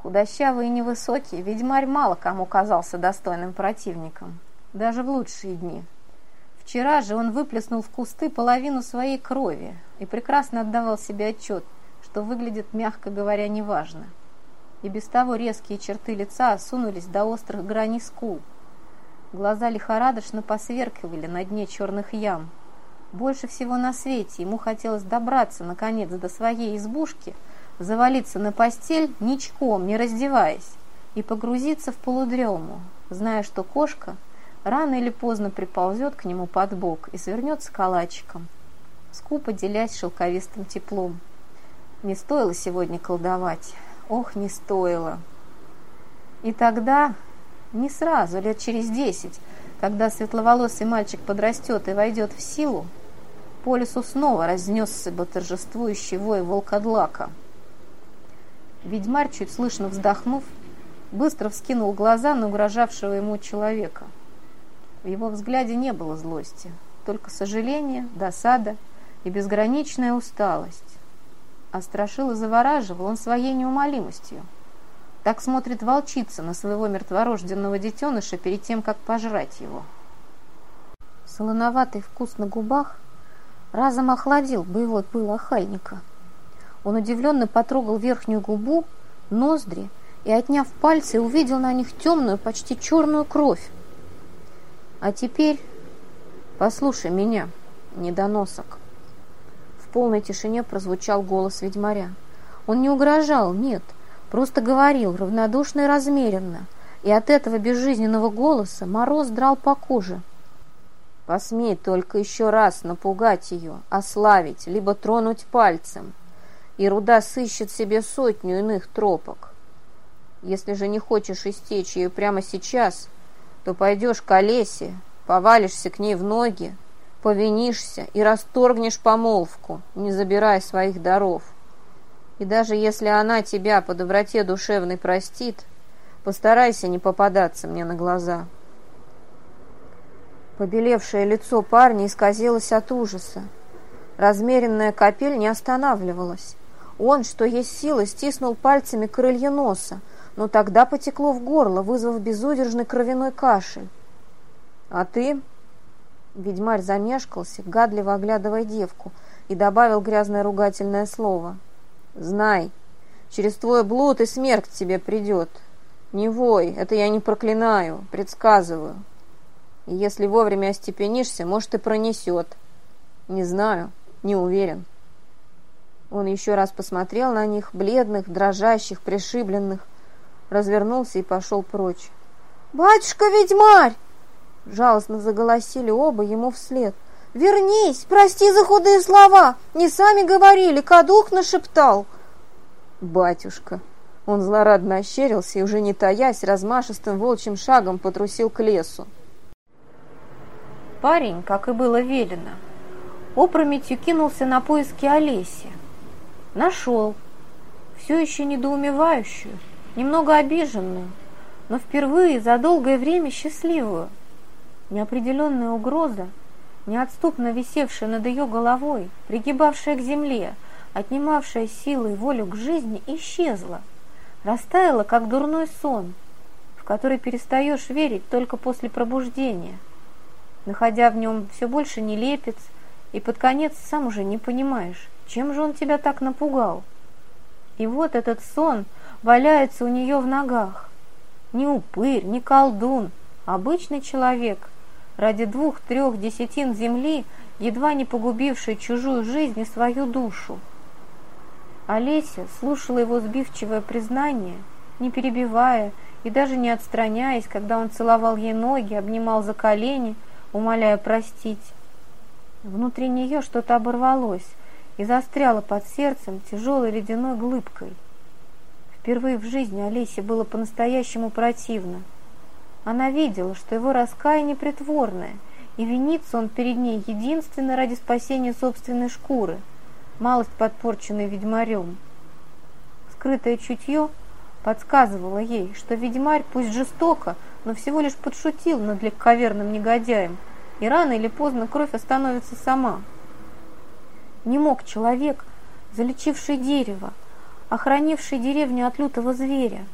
Худощавый и невысокий, ведьмарь мало кому казался достойным противником, даже в лучшие дни. Вчера же он выплеснул в кусты половину своей крови и прекрасно отдавал себе отчет, что выглядит, мягко говоря, неважно и без того резкие черты лица осунулись до острых граней скул. Глаза лихорадочно посверкивали на дне черных ям. Больше всего на свете ему хотелось добраться, наконец, до своей избушки, завалиться на постель ничком, не раздеваясь, и погрузиться в полудрему, зная, что кошка рано или поздно приползет к нему под бок и свернется калачиком, скупо делясь шелковистым теплом. Не стоило сегодня колдовать. Ох, не стоило. И тогда, не сразу, лет через десять, когда светловолосый мальчик подрастет и войдет в силу, по лесу снова разнесся бы торжествующий вой волкодлака. Ведьмарь, чуть слышно вздохнув, быстро вскинул глаза на угрожавшего ему человека. В его взгляде не было злости, только сожаление, досада и безграничная усталость а страшил и завораживал он своей неумолимостью. Так смотрит волчица на своего мертворожденного детеныша перед тем, как пожрать его. Солоноватый вкус на губах разом охладил боевой пыл охальника. Он удивленно потрогал верхнюю губу, ноздри и, отняв пальцы, увидел на них темную, почти черную кровь. А теперь послушай меня, недоносок полной тишине прозвучал голос ведьмаря. Он не угрожал, нет. Просто говорил равнодушно и размеренно, и от этого безжизненного голоса мороз драл по коже. Посмей только еще раз напугать ее, ославить, либо тронуть пальцем, и руда сыщет себе сотню иных тропок. Если же не хочешь истечь ее прямо сейчас, то пойдешь к Олесе, повалишься к ней в ноги, повинишься и расторгнешь помолвку, не забирая своих даров. И даже если она тебя по доброте душевной простит, постарайся не попадаться мне на глаза». Побелевшее лицо парня исказилось от ужаса. Размеренная капель не останавливалась. Он, что есть силы, стиснул пальцами крылья носа, но тогда потекло в горло, вызвав безудержный кровяной кашель. «А ты?» Ведьмарь замешкался, гадливо оглядывая девку, и добавил грязное ругательное слово. «Знай, через твой блуд и смерть тебе придет. Не вой, это я не проклинаю, предсказываю». И если вовремя остепенишься, может, и пронесет. Не знаю, не уверен. Он еще раз посмотрел на них, бледных, дрожащих, пришибленных, развернулся и пошел прочь. «Батюшка-ведьмарь!» Жалостно заголосили оба ему вслед. «Вернись! Прости за худые слова! Не сами говорили, кадух нашептал!» «Батюшка!» Он злорадно ощерился и, уже не таясь, размашистым волчьим шагом потрусил к лесу. Парень, как и было велено, опрометью кинулся на поиски Олеси. Нашел, все еще недоумевающую, немного обиженную, но впервые за долгое время счастливую. Неопределенная угроза, неотступно висевшая над ее головой, пригибавшая к земле, отнимавшая силы и волю к жизни, исчезла, растаяла, как дурной сон, в который перестаешь верить только после пробуждения – находя в нем все больше нелепец, и под конец сам уже не понимаешь, чем же он тебя так напугал. И вот этот сон валяется у нее в ногах. Не упырь, не колдун, обычный человек, ради двух-трех десятин земли, едва не погубивший чужую жизнь и свою душу. Олеся слушала его сбивчивое признание, не перебивая и даже не отстраняясь, когда он целовал ей ноги, обнимал за колени – умоляя простить. Внутри нее что-то оборвалось и застряло под сердцем тяжелой ледяной глыбкой. Впервые в жизни Олесе было по-настоящему противно. Она видела, что его раскаяние притворное, и винится он перед ней единственно ради спасения собственной шкуры, малость подпорченной ведьмарем. Скрытое чутье подсказывало ей, что ведьмарь, пусть жестоко, но всего лишь подшутил над легковерным негодяем, и рано или поздно кровь остановится сама. Не мог человек, залечивший дерево, охранивший деревню от лютого зверя,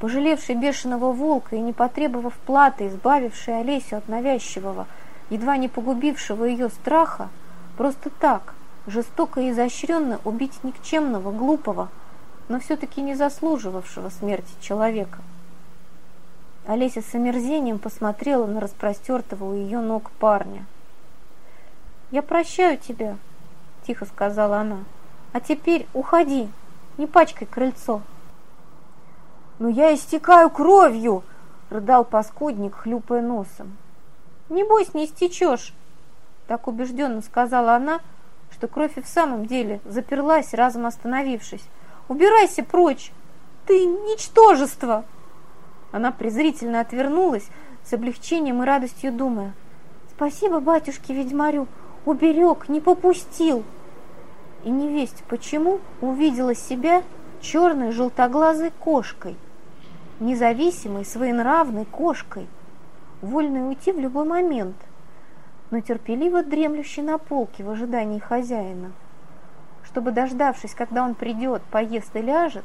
пожалевший бешеного волка и не потребовав платы, избавивший Олесю от навязчивого, едва не погубившего ее страха, просто так, жестоко и изощренно убить никчемного, глупого, но все-таки не заслуживавшего смерти человека. Олеся с омерзением посмотрела на распростертого у ее ног парня. «Я прощаю тебя», — тихо сказала она. «А теперь уходи, не пачкай крыльцо». «Но я истекаю кровью!» — рыдал паскудник, хлюпая носом. «Не бойся, не истечешь!» Так убежденно сказала она, что кровь и в самом деле заперлась, разом остановившись. «Убирайся прочь! Ты ничтожество!» Она презрительно отвернулась, с облегчением и радостью думая. «Спасибо батюшке ведьмарю, уберег, не попустил!» И невесть почему увидела себя черной желтоглазой кошкой, независимой, своенравной кошкой, вольной уйти в любой момент, но терпеливо дремлющей на полке в ожидании хозяина, чтобы, дождавшись, когда он придет, поест и ляжет,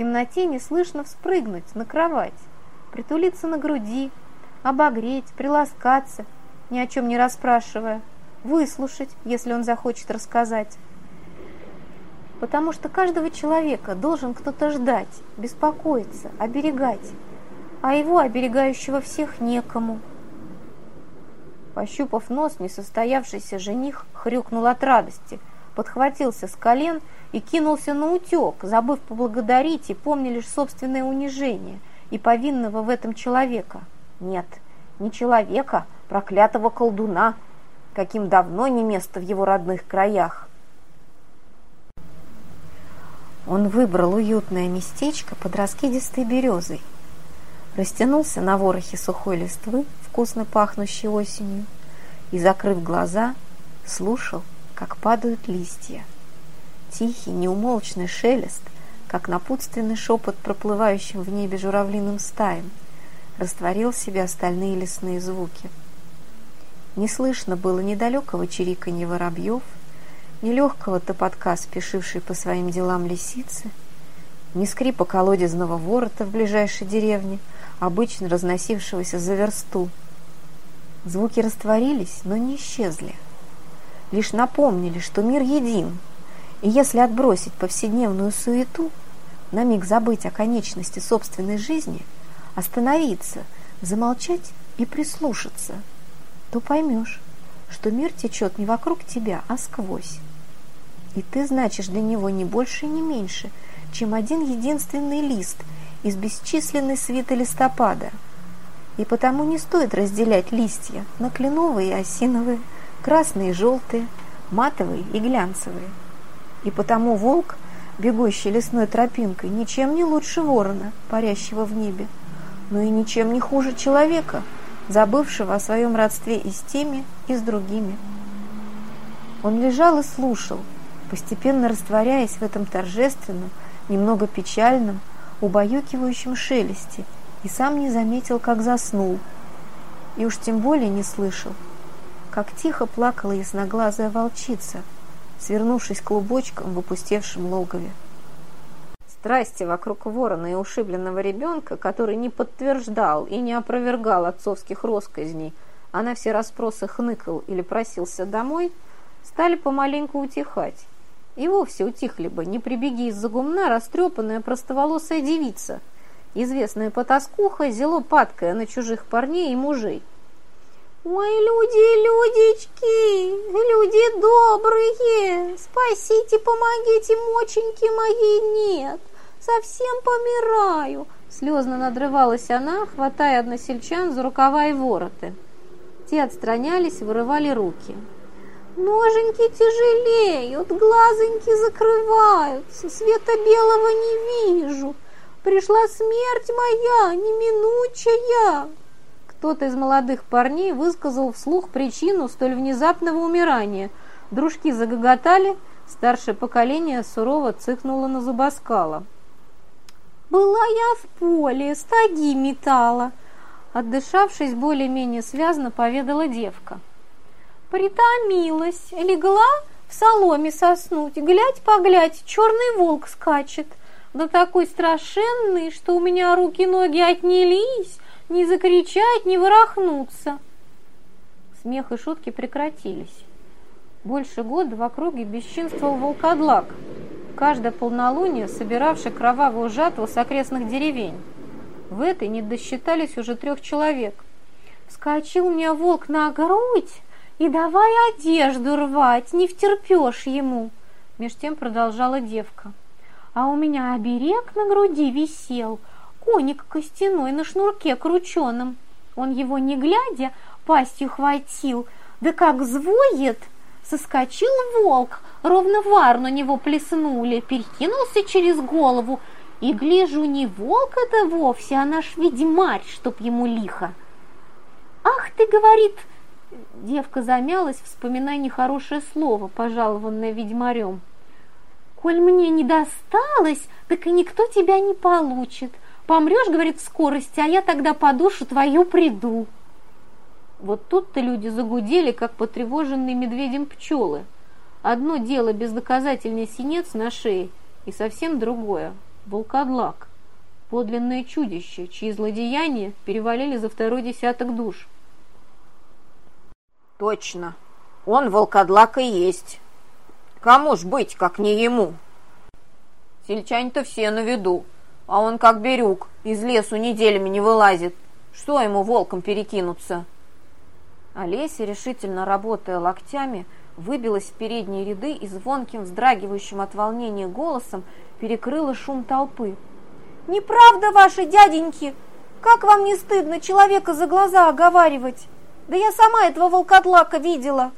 темноте неслышно вспрыгнуть на кровать, притулиться на груди, обогреть, приласкаться, ни о чем не расспрашивая, выслушать, если он захочет рассказать. Потому что каждого человека должен кто-то ждать, беспокоиться, оберегать, а его, оберегающего всех, некому. Пощупав нос, несостоявшийся жених хрюкнул от радости, подхватился с колен и кинулся на утек, забыв поблагодарить и помня лишь собственное унижение и повинного в этом человека. Нет, не человека, проклятого колдуна, каким давно не место в его родных краях. Он выбрал уютное местечко под раскидистой березой, растянулся на ворохе сухой листвы, вкусно пахнущей осенью, и, закрыв глаза, слушал, как падают листья. Тихий, неумолчный шелест, как напутственный шепот проплывающим в небе журавлиным стаем, растворил в себе остальные лесные звуки. Не слышно было ни далекого чириканья воробьев, ни легкого топотка, спешившей по своим делам лисицы, ни скрипа колодезного ворота в ближайшей деревне, обычно разносившегося за версту. Звуки растворились, но не исчезли — лишь напомнили, что мир един, и если отбросить повседневную суету, на миг забыть о конечности собственной жизни, остановиться, замолчать и прислушаться, то поймешь, что мир течет не вокруг тебя, а сквозь. И ты значишь для него не больше и не меньше, чем один единственный лист из бесчисленной свиты листопада. И потому не стоит разделять листья на кленовые и осиновые, красные и желтые, матовые и глянцевые. И потому волк, бегущий лесной тропинкой, ничем не лучше ворона, парящего в небе, но и ничем не хуже человека, забывшего о своем родстве и с теми, и с другими. Он лежал и слушал, постепенно растворяясь в этом торжественном, немного печальном, убаюкивающем шелесте, и сам не заметил, как заснул, и уж тем более не слышал, как тихо плакала ясноглазая волчица, свернувшись клубочком в опустевшем логове. Страсти вокруг ворона и ушибленного ребенка, который не подтверждал и не опровергал отцовских росказней, а на все расспросы хныкал или просился домой, стали помаленьку утихать. И вовсе утихли бы, не прибеги из-за гумна растрепанная простоволосая девица, известная потаскуха, зело падкая на чужих парней и мужей. Ой, люди, людечки, люди добрые, спасите, помогите, моченьки моей нет, совсем помираю. Слезно надрывалась она, хватая односельчан за рукава и вороты. Те отстранялись, вырывали руки. Ноженьки тяжелеют, глазоньки закрываются, света белого не вижу. Пришла смерть моя, неминучая. Кто-то из молодых парней высказал вслух причину столь внезапного умирания. Дружки загоготали, старшее поколение сурово цыкнуло на зубоскала. «Была я в поле, стаги метала», отдышавшись более-менее связно, поведала девка. «Притомилась, легла в соломе соснуть, глядь-поглядь, черный волк скачет, да такой страшенный, что у меня руки-ноги отнялись, ни закричать, ни ворохнуться. Смех и шутки прекратились. Больше года в округе бесчинствовал волкодлак, каждое полнолуние собиравший кровавую жатву с окрестных деревень. В этой не досчитались уже трех человек. Вскочил мне волк на грудь и давай одежду рвать, не втерпешь ему. Меж тем продолжала девка. А у меня оберег на груди висел — коник костяной на шнурке крученом. Он его не глядя пастью хватил, да как взвоет, соскочил волк, ровно вар на него плеснули, перекинулся через голову, и гляжу, не волк это вовсе, а наш ведьмарь, чтоб ему лихо. «Ах ты, — говорит, — девка замялась, вспоминая нехорошее слово, пожалованное ведьмарем. Коль мне не досталось, так и никто тебя не получит. Помрешь, говорит, в скорости, а я тогда по душу твою приду. Вот тут-то люди загудели, как потревоженные медведем пчелы. Одно дело бездоказательный синец на шее, и совсем другое – волкодлак. Подлинное чудище, чьи злодеяния перевалили за второй десяток душ. Точно, он волкодлак и есть. Кому ж быть, как не ему? Сельчане-то все на виду, а он как берюк, из лесу неделями не вылазит. Что ему волком перекинуться?» Олеся, решительно работая локтями, выбилась в передние ряды и звонким, вздрагивающим от волнения голосом перекрыла шум толпы. «Неправда, ваши дяденьки! Как вам не стыдно человека за глаза оговаривать? Да я сама этого волкодлака видела.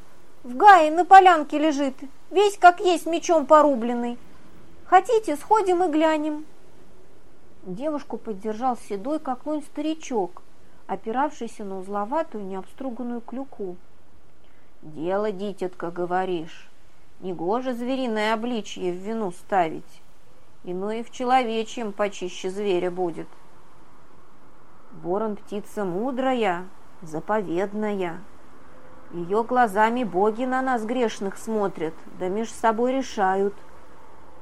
В гае на полянке лежит, весь как есть мечом порубленный. Хотите, сходим и глянем?» Девушку поддержал седой, как лунь, старичок, опиравшийся на узловатую необструганную клюку. «Дело, дитятка, говоришь, негоже звериное обличье в вину ставить, ино и в человечьем почище зверя будет. Ворон птица мудрая, заповедная, ее глазами боги на нас грешных смотрят, да меж собой решают,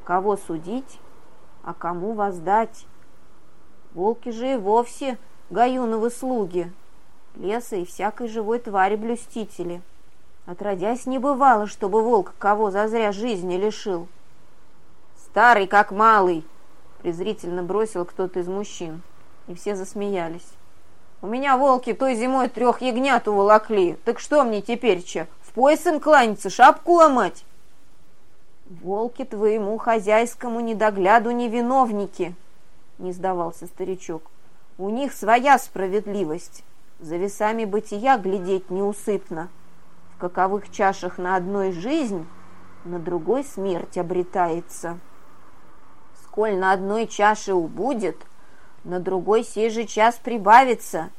кого судить, а кому воздать. Волки же и вовсе гаюновы слуги, леса и всякой живой твари блюстители». Отродясь не бывало, чтобы волк кого зазря жизни лишил. «Старый, как малый!» — презрительно бросил кто-то из мужчин, и все засмеялись. «У меня волки той зимой трех ягнят уволокли, так что мне теперь, че, в пояс им кланяться, шапку ломать?» «Волки твоему хозяйскому недогляду не виновники!» — не сдавался старичок. «У них своя справедливость, за весами бытия глядеть неусыпно» каковых чашах на одной жизнь, на другой смерть обретается. Сколь на одной чаше убудет, на другой сей же час прибавится,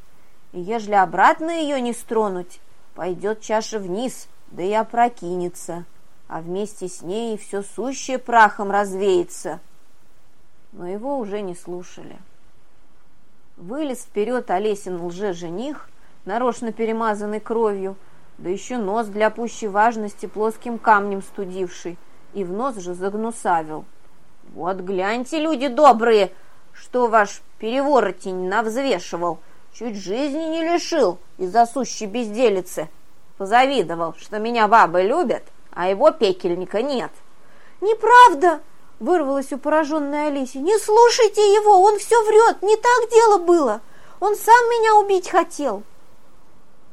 и ежели обратно ее не стронуть, пойдет чаша вниз, да и опрокинется, а вместе с ней все сущее прахом развеется. Но его уже не слушали. Вылез вперед Олесин лже-жених, нарочно перемазанный кровью, да еще нос для пущей важности плоским камнем студивший, и в нос же загнусавил. «Вот гляньте, люди добрые, что ваш переворотень навзвешивал, чуть жизни не лишил из-за сущей безделицы. Позавидовал, что меня бабы любят, а его пекельника нет». «Неправда!» — вырвалась у пораженной Алиси. «Не слушайте его, он все врет, не так дело было. Он сам меня убить хотел».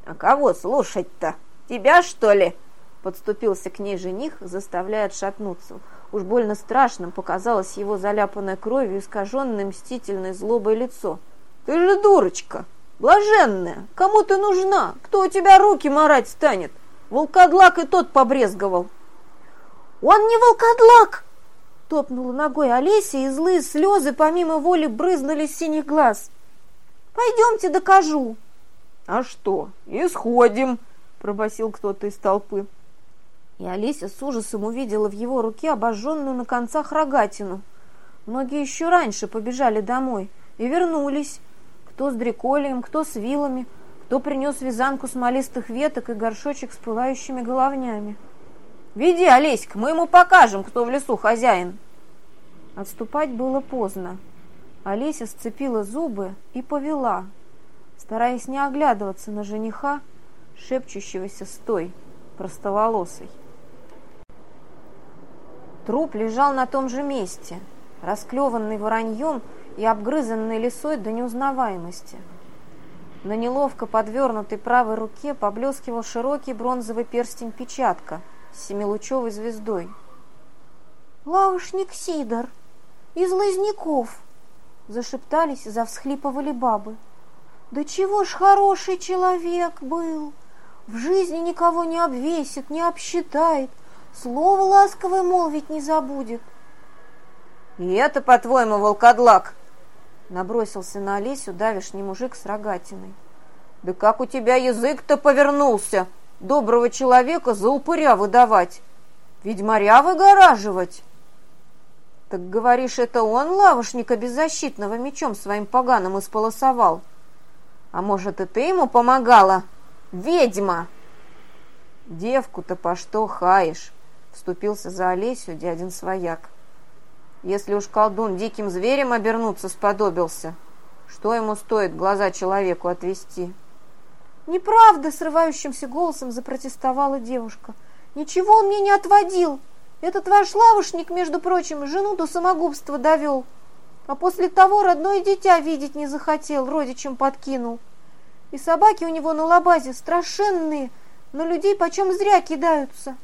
«А кого слушать-то? Тебя, что ли?» Подступился к ней жених, заставляя отшатнуться. Уж больно страшным показалось его заляпанное кровью, искаженное мстительной злобой лицо. «Ты же дурочка! Блаженная! Кому ты нужна? Кто у тебя руки марать станет? Волкодлак и тот побрезговал!» «Он не волкодлак!» Топнула ногой Олеся, и злые слезы помимо воли брызнули с синих глаз. «Пойдемте докажу!» «А что, исходим!» – пробасил кто-то из толпы. И Олеся с ужасом увидела в его руке обожженную на концах рогатину. Многие еще раньше побежали домой и вернулись. Кто с дреколием, кто с вилами, кто принес вязанку смолистых веток и горшочек с пылающими головнями. «Веди, Олеська, мы ему покажем, кто в лесу хозяин!» Отступать было поздно. Олеся сцепила зубы и повела – стараясь не оглядываться на жениха, шепчущегося с той, простоволосой. Труп лежал на том же месте, расклеванный вороньем и обгрызанный лесой до неузнаваемости. На неловко подвернутой правой руке поблескивал широкий бронзовый перстень-печатка с семилучевой звездой. «Лавушник Сидор! Из Лазняков!» Зашептались и завсхлипывали бабы. Да чего ж хороший человек был! В жизни никого не обвесит, не обсчитает, слово ласковое молвить не забудет. И это, по-твоему, волкодлак? Набросился на Олесю давишний мужик с рогатиной. Да как у тебя язык-то повернулся? Доброго человека за упыря выдавать, ведьмаря выгораживать. Так говоришь, это он лавушника беззащитного мечом своим поганым исполосовал? — а может, и ты ему помогала? Ведьма!» «Девку-то по что хаешь?» — вступился за Олесю дядин свояк. «Если уж колдун диким зверем обернуться сподобился, что ему стоит глаза человеку отвести?» «Неправда!» — срывающимся голосом запротестовала девушка. «Ничего он мне не отводил. Этот ваш лавушник, между прочим, жену до самогубства довел. А после того родное дитя видеть не захотел, родичем подкинул. И собаки у него на лабазе страшенные, но людей почем зря кидаются.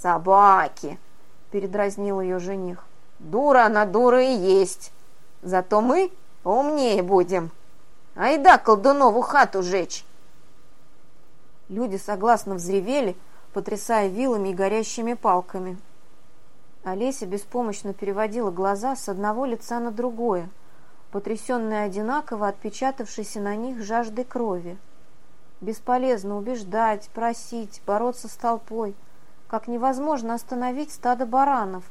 «Собаки!» — передразнил ее жених. «Дура она дура и есть. Зато мы умнее будем. Айда колдунову хату жечь!» Люди согласно взревели, потрясая вилами и горящими палками. Олеся беспомощно переводила глаза с одного лица на другое, потрясенная одинаково отпечатавшейся на них жаждой крови. Бесполезно убеждать, просить, бороться с толпой, как невозможно остановить стадо баранов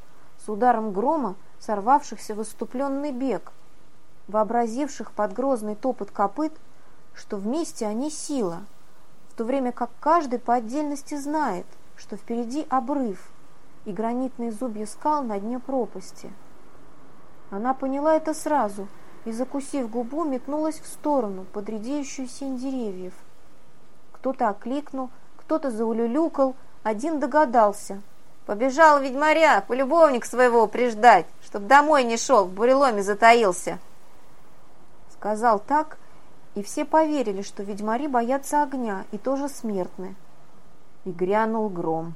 с ударом грома, сорвавшихся в выступленный бег, вообразивших под грозный топот копыт, что вместе они сила — в то время как каждый по отдельности знает, что впереди обрыв и гранитные зубья скал на дне пропасти. Она поняла это сразу и, закусив губу, метнулась в сторону под редеющую сень деревьев. Кто-то окликнул, кто-то заулюлюкал, один догадался. Побежал ведьмаря, полюбовник своего приждать, чтоб домой не шел, в буреломе затаился. Сказал так, и все поверили, что ведьмари боятся огня и тоже смертны. И грянул гром.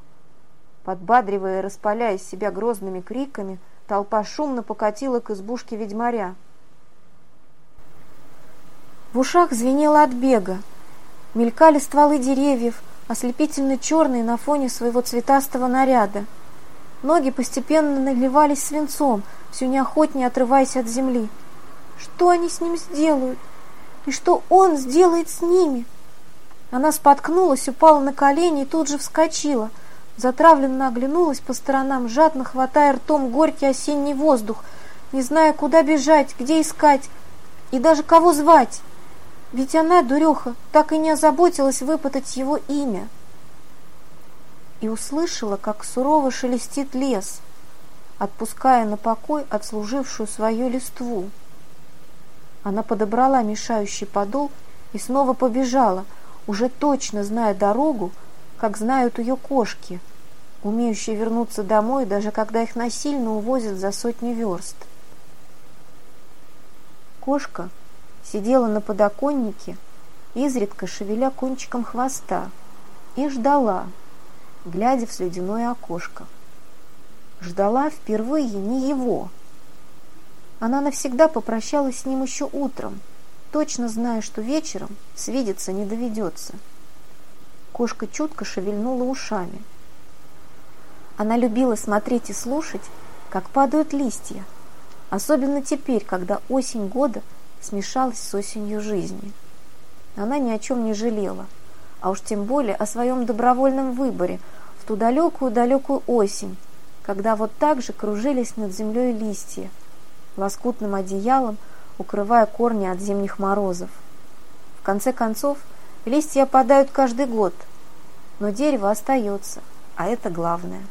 Подбадривая и распаляя себя грозными криками, толпа шумно покатила к избушке ведьмаря. В ушах звенело от бега. Мелькали стволы деревьев, ослепительно черные на фоне своего цветастого наряда. Ноги постепенно наливались свинцом, все неохотнее отрываясь от земли. Что они с ним сделают? И что он сделает с ними? Она споткнулась, упала на колени и тут же вскочила. Затравленно оглянулась по сторонам, жадно хватая ртом горький осенний воздух, не зная, куда бежать, где искать и даже кого звать. Ведь она, дуреха, так и не озаботилась выпытать его имя. И услышала, как сурово шелестит лес, отпуская на покой отслужившую свою листву. Она подобрала мешающий подол и снова побежала, уже точно зная дорогу, как знают ее кошки, умеющие вернуться домой, даже когда их насильно увозят за сотни верст. Кошка сидела на подоконнике, изредка шевеля кончиком хвоста, и ждала, глядя в слюдяное окошко. Ждала впервые не его — она навсегда попрощалась с ним еще утром, точно зная, что вечером свидеться не доведется. Кошка чутко шевельнула ушами. Она любила смотреть и слушать, как падают листья, особенно теперь, когда осень года смешалась с осенью жизни. Она ни о чем не жалела, а уж тем более о своем добровольном выборе в ту далекую-далекую осень, когда вот так же кружились над землей листья, лоскутным одеялом, укрывая корни от зимних морозов. В конце концов, листья опадают каждый год, но дерево остается, а это главное.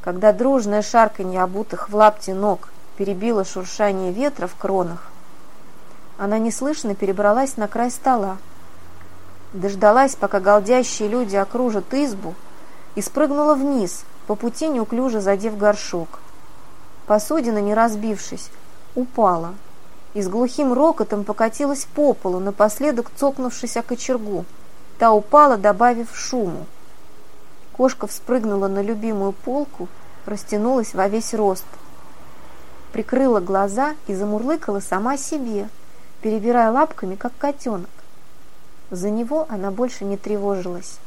Когда дружное шарканье обутых в лапти ног перебило шуршание ветра в кронах, она неслышно перебралась на край стола, дождалась, пока голдящие люди окружат избу, и спрыгнула вниз, по пути неуклюже задев горшок. Посудина, не разбившись, упала и с глухим рокотом покатилась по полу, напоследок цокнувшись о кочергу. Та упала, добавив шуму. Кошка вспрыгнула на любимую полку, растянулась во весь рост. Прикрыла глаза и замурлыкала сама себе, перебирая лапками, как котенок. За него она больше не тревожилась.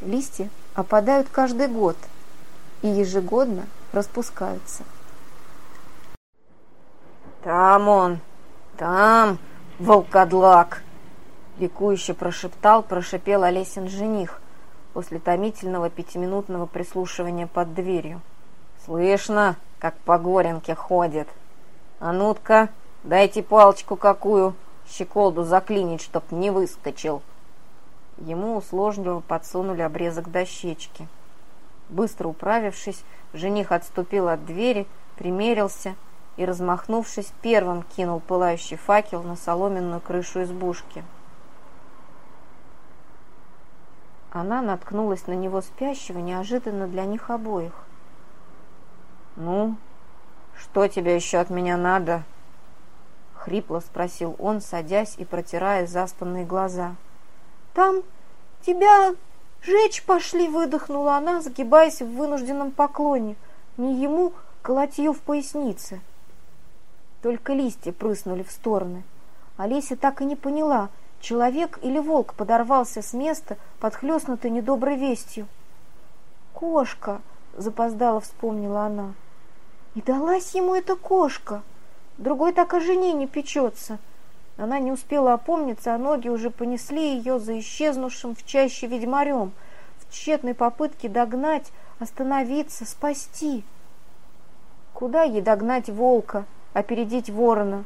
Листья опадают каждый год и ежегодно распускаются. «Там он! Там, волкодлак!» Ликующе прошептал, прошипел Олесин жених после томительного пятиминутного прислушивания под дверью. «Слышно, как по горенке ходит. А ну-ка, дайте палочку какую, щеколду заклинить, чтоб не выскочил». Ему услужливо подсунули обрезок дощечки. Быстро управившись, жених отступил от двери, примерился — и, размахнувшись, первым кинул пылающий факел на соломенную крышу избушки. Она наткнулась на него спящего неожиданно для них обоих. «Ну, что тебе еще от меня надо?» — хрипло спросил он, садясь и протирая заспанные глаза. «Там тебя «Жечь пошли!» — выдохнула она, загибаясь в вынужденном поклоне. Не ему, колотью в пояснице. Только листья прыснули в стороны. Олеся так и не поняла, человек или волк подорвался с места, подхлестнутый недоброй вестью. «Кошка!» — запоздала вспомнила она. «И далась ему эта кошка! Другой так о жене не печется!» Она не успела опомниться, а ноги уже понесли ее за исчезнувшим в чаще ведьмарем, в тщетной попытке догнать, остановиться, спасти. Куда ей догнать волка, опередить ворона?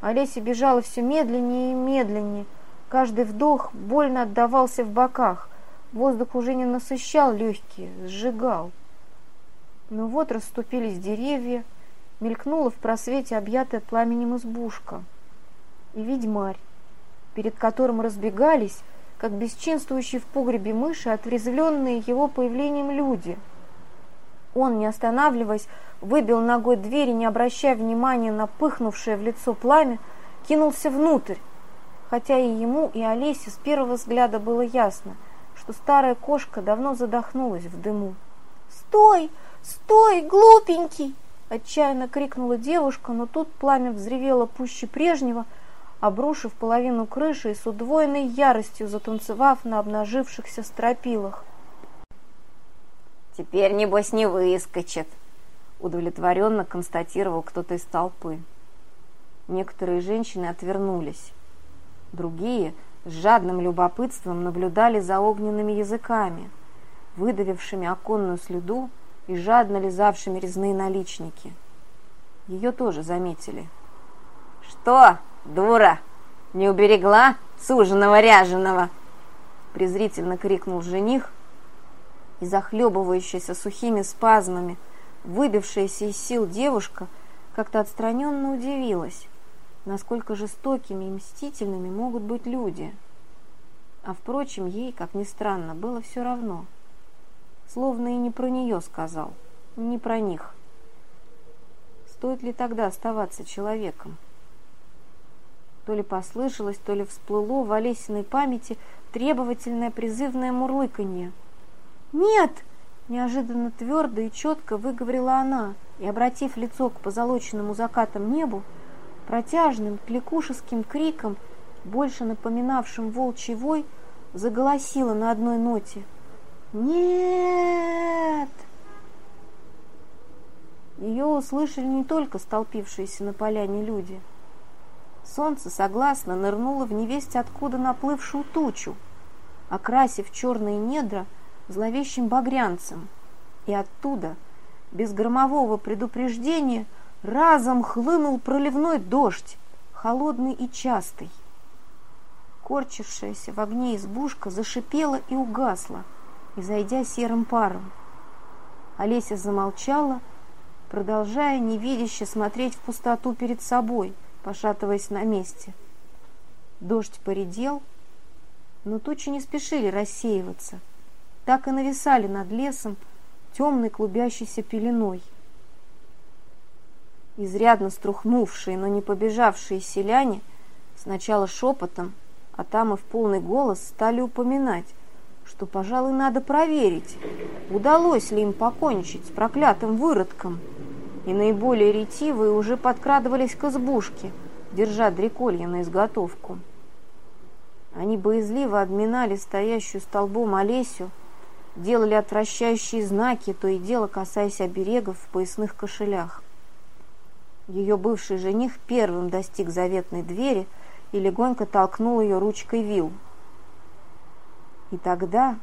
Олеся бежала все медленнее и медленнее. Каждый вдох больно отдавался в боках. Воздух уже не насыщал легкие, сжигал. Но вот расступились деревья, мелькнула в просвете объятая пламенем избушка — и ведьмарь, перед которым разбегались, как бесчинствующие в погребе мыши, отрезвленные его появлением люди. Он, не останавливаясь, выбил ногой дверь и, не обращая внимания на пыхнувшее в лицо пламя, кинулся внутрь, хотя и ему, и Олесе с первого взгляда было ясно, что старая кошка давно задохнулась в дыму. «Стой! Стой, глупенький!» Отчаянно крикнула девушка, но тут пламя взревело пуще прежнего – обрушив половину крыши и с удвоенной яростью затанцевав на обнажившихся стропилах. «Теперь, небось, не выскочит», — удовлетворенно констатировал кто-то из толпы. Некоторые женщины отвернулись. Другие с жадным любопытством наблюдали за огненными языками, выдавившими оконную следу и жадно лизавшими резные наличники. Ее тоже заметили. «Что?» «Дура! Не уберегла суженого ряженого!» Презрительно крикнул жених, и захлебывающаяся сухими спазмами, выбившаяся из сил девушка, как-то отстраненно удивилась, насколько жестокими и мстительными могут быть люди. А впрочем, ей, как ни странно, было все равно. Словно и не про нее сказал, не про них. Стоит ли тогда оставаться человеком? То ли послышалось, то ли всплыло в Олесиной памяти требовательное призывное мурлыканье. «Нет!» – неожиданно твердо и четко выговорила она, и, обратив лицо к позолоченному закатам небу, протяжным кликушеским криком, больше напоминавшим волчий вой, заголосила на одной ноте. «Нет!» Ее услышали не только столпившиеся на поляне люди – Солнце согласно нырнуло в невесть откуда наплывшую тучу, окрасив черные недра зловещим багрянцем, и оттуда, без громового предупреждения, разом хлынул проливной дождь, холодный и частый. Корчившаяся в огне избушка зашипела и угасла, изойдя серым паром. Олеся замолчала, продолжая невидяще смотреть в пустоту перед собой — пошатываясь на месте. Дождь поредел, но тучи не спешили рассеиваться, так и нависали над лесом темной клубящейся пеленой. Изрядно струхнувшие, но не побежавшие селяне сначала шепотом, а там и в полный голос стали упоминать, что, пожалуй, надо проверить, удалось ли им покончить с проклятым выродком – и наиболее ретивые уже подкрадывались к избушке, держа дреколья на изготовку. Они боязливо обминали стоящую столбом Олесю, делали отвращающие знаки, то и дело касаясь оберегов в поясных кошелях. Ее бывший жених первым достиг заветной двери и легонько толкнул ее ручкой вил. И тогда,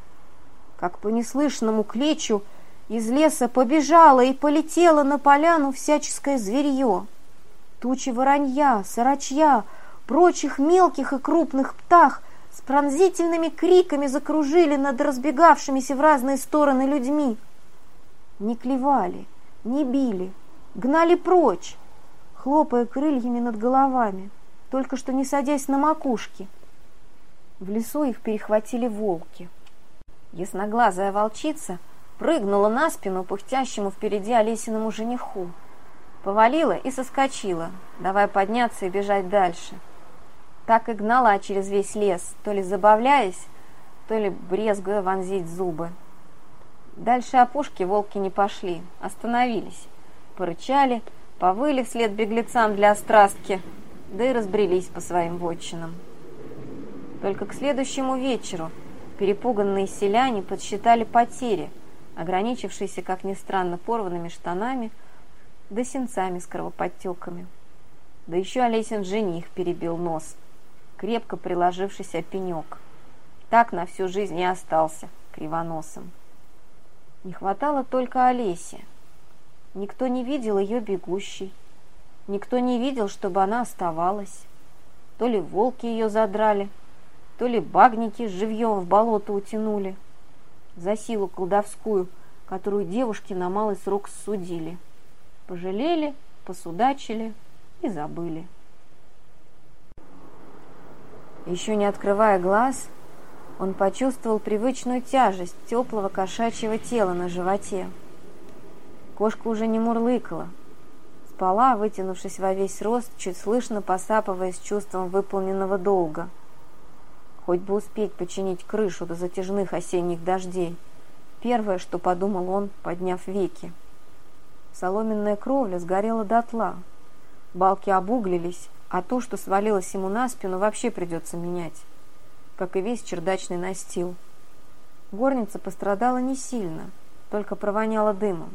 как по неслышному клечу, из леса побежало и полетело на поляну всяческое зверье. Тучи воронья, сорочья, прочих мелких и крупных птах с пронзительными криками закружили над разбегавшимися в разные стороны людьми. Не клевали, не били, гнали прочь, хлопая крыльями над головами, только что не садясь на макушки. В лесу их перехватили волки. Ясноглазая волчица — прыгнула на спину пыхтящему впереди Олесиному жениху. Повалила и соскочила, давая подняться и бежать дальше. Так и гнала через весь лес, то ли забавляясь, то ли брезгуя вонзить зубы. Дальше опушки волки не пошли, остановились, порычали, повыли вслед беглецам для острастки, да и разбрелись по своим вотчинам. Только к следующему вечеру перепуганные селяне подсчитали потери, ограничившиеся, как ни странно, порванными штанами да сенцами с кровоподтеками. Да еще Олесин жених перебил нос, крепко приложившись о пенек. Так на всю жизнь и остался кривоносом. Не хватало только Олеси. Никто не видел ее бегущей. Никто не видел, чтобы она оставалась. То ли волки ее задрали, то ли багники живьем в болото утянули за силу колдовскую, которую девушки на малый срок судили. Пожалели, посудачили и забыли. Еще не открывая глаз, он почувствовал привычную тяжесть теплого кошачьего тела на животе. Кошка уже не мурлыкала. Спала, вытянувшись во весь рост, чуть слышно посапывая с чувством выполненного долга – хоть бы успеть починить крышу до затяжных осенних дождей. Первое, что подумал он, подняв веки. Соломенная кровля сгорела дотла. Балки обуглились, а то, что свалилось ему на спину, вообще придется менять, как и весь чердачный настил. Горница пострадала не сильно, только провоняла дымом.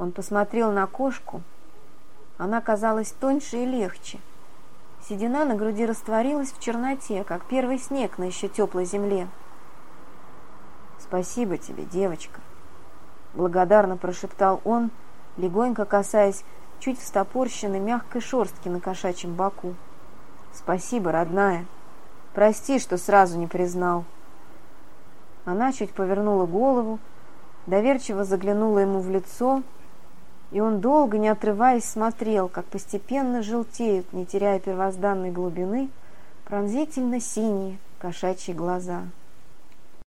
Он посмотрел на кошку. Она казалась тоньше и легче – Седина на груди растворилась в черноте, как первый снег на еще теплой земле. «Спасибо тебе, девочка!» Благодарно прошептал он, легонько касаясь чуть встопорщенной мягкой шерстки на кошачьем боку. «Спасибо, родная! Прости, что сразу не признал!» Она чуть повернула голову, доверчиво заглянула ему в лицо — и он долго, не отрываясь, смотрел, как постепенно желтеют, не теряя первозданной глубины, пронзительно синие кошачьи глаза –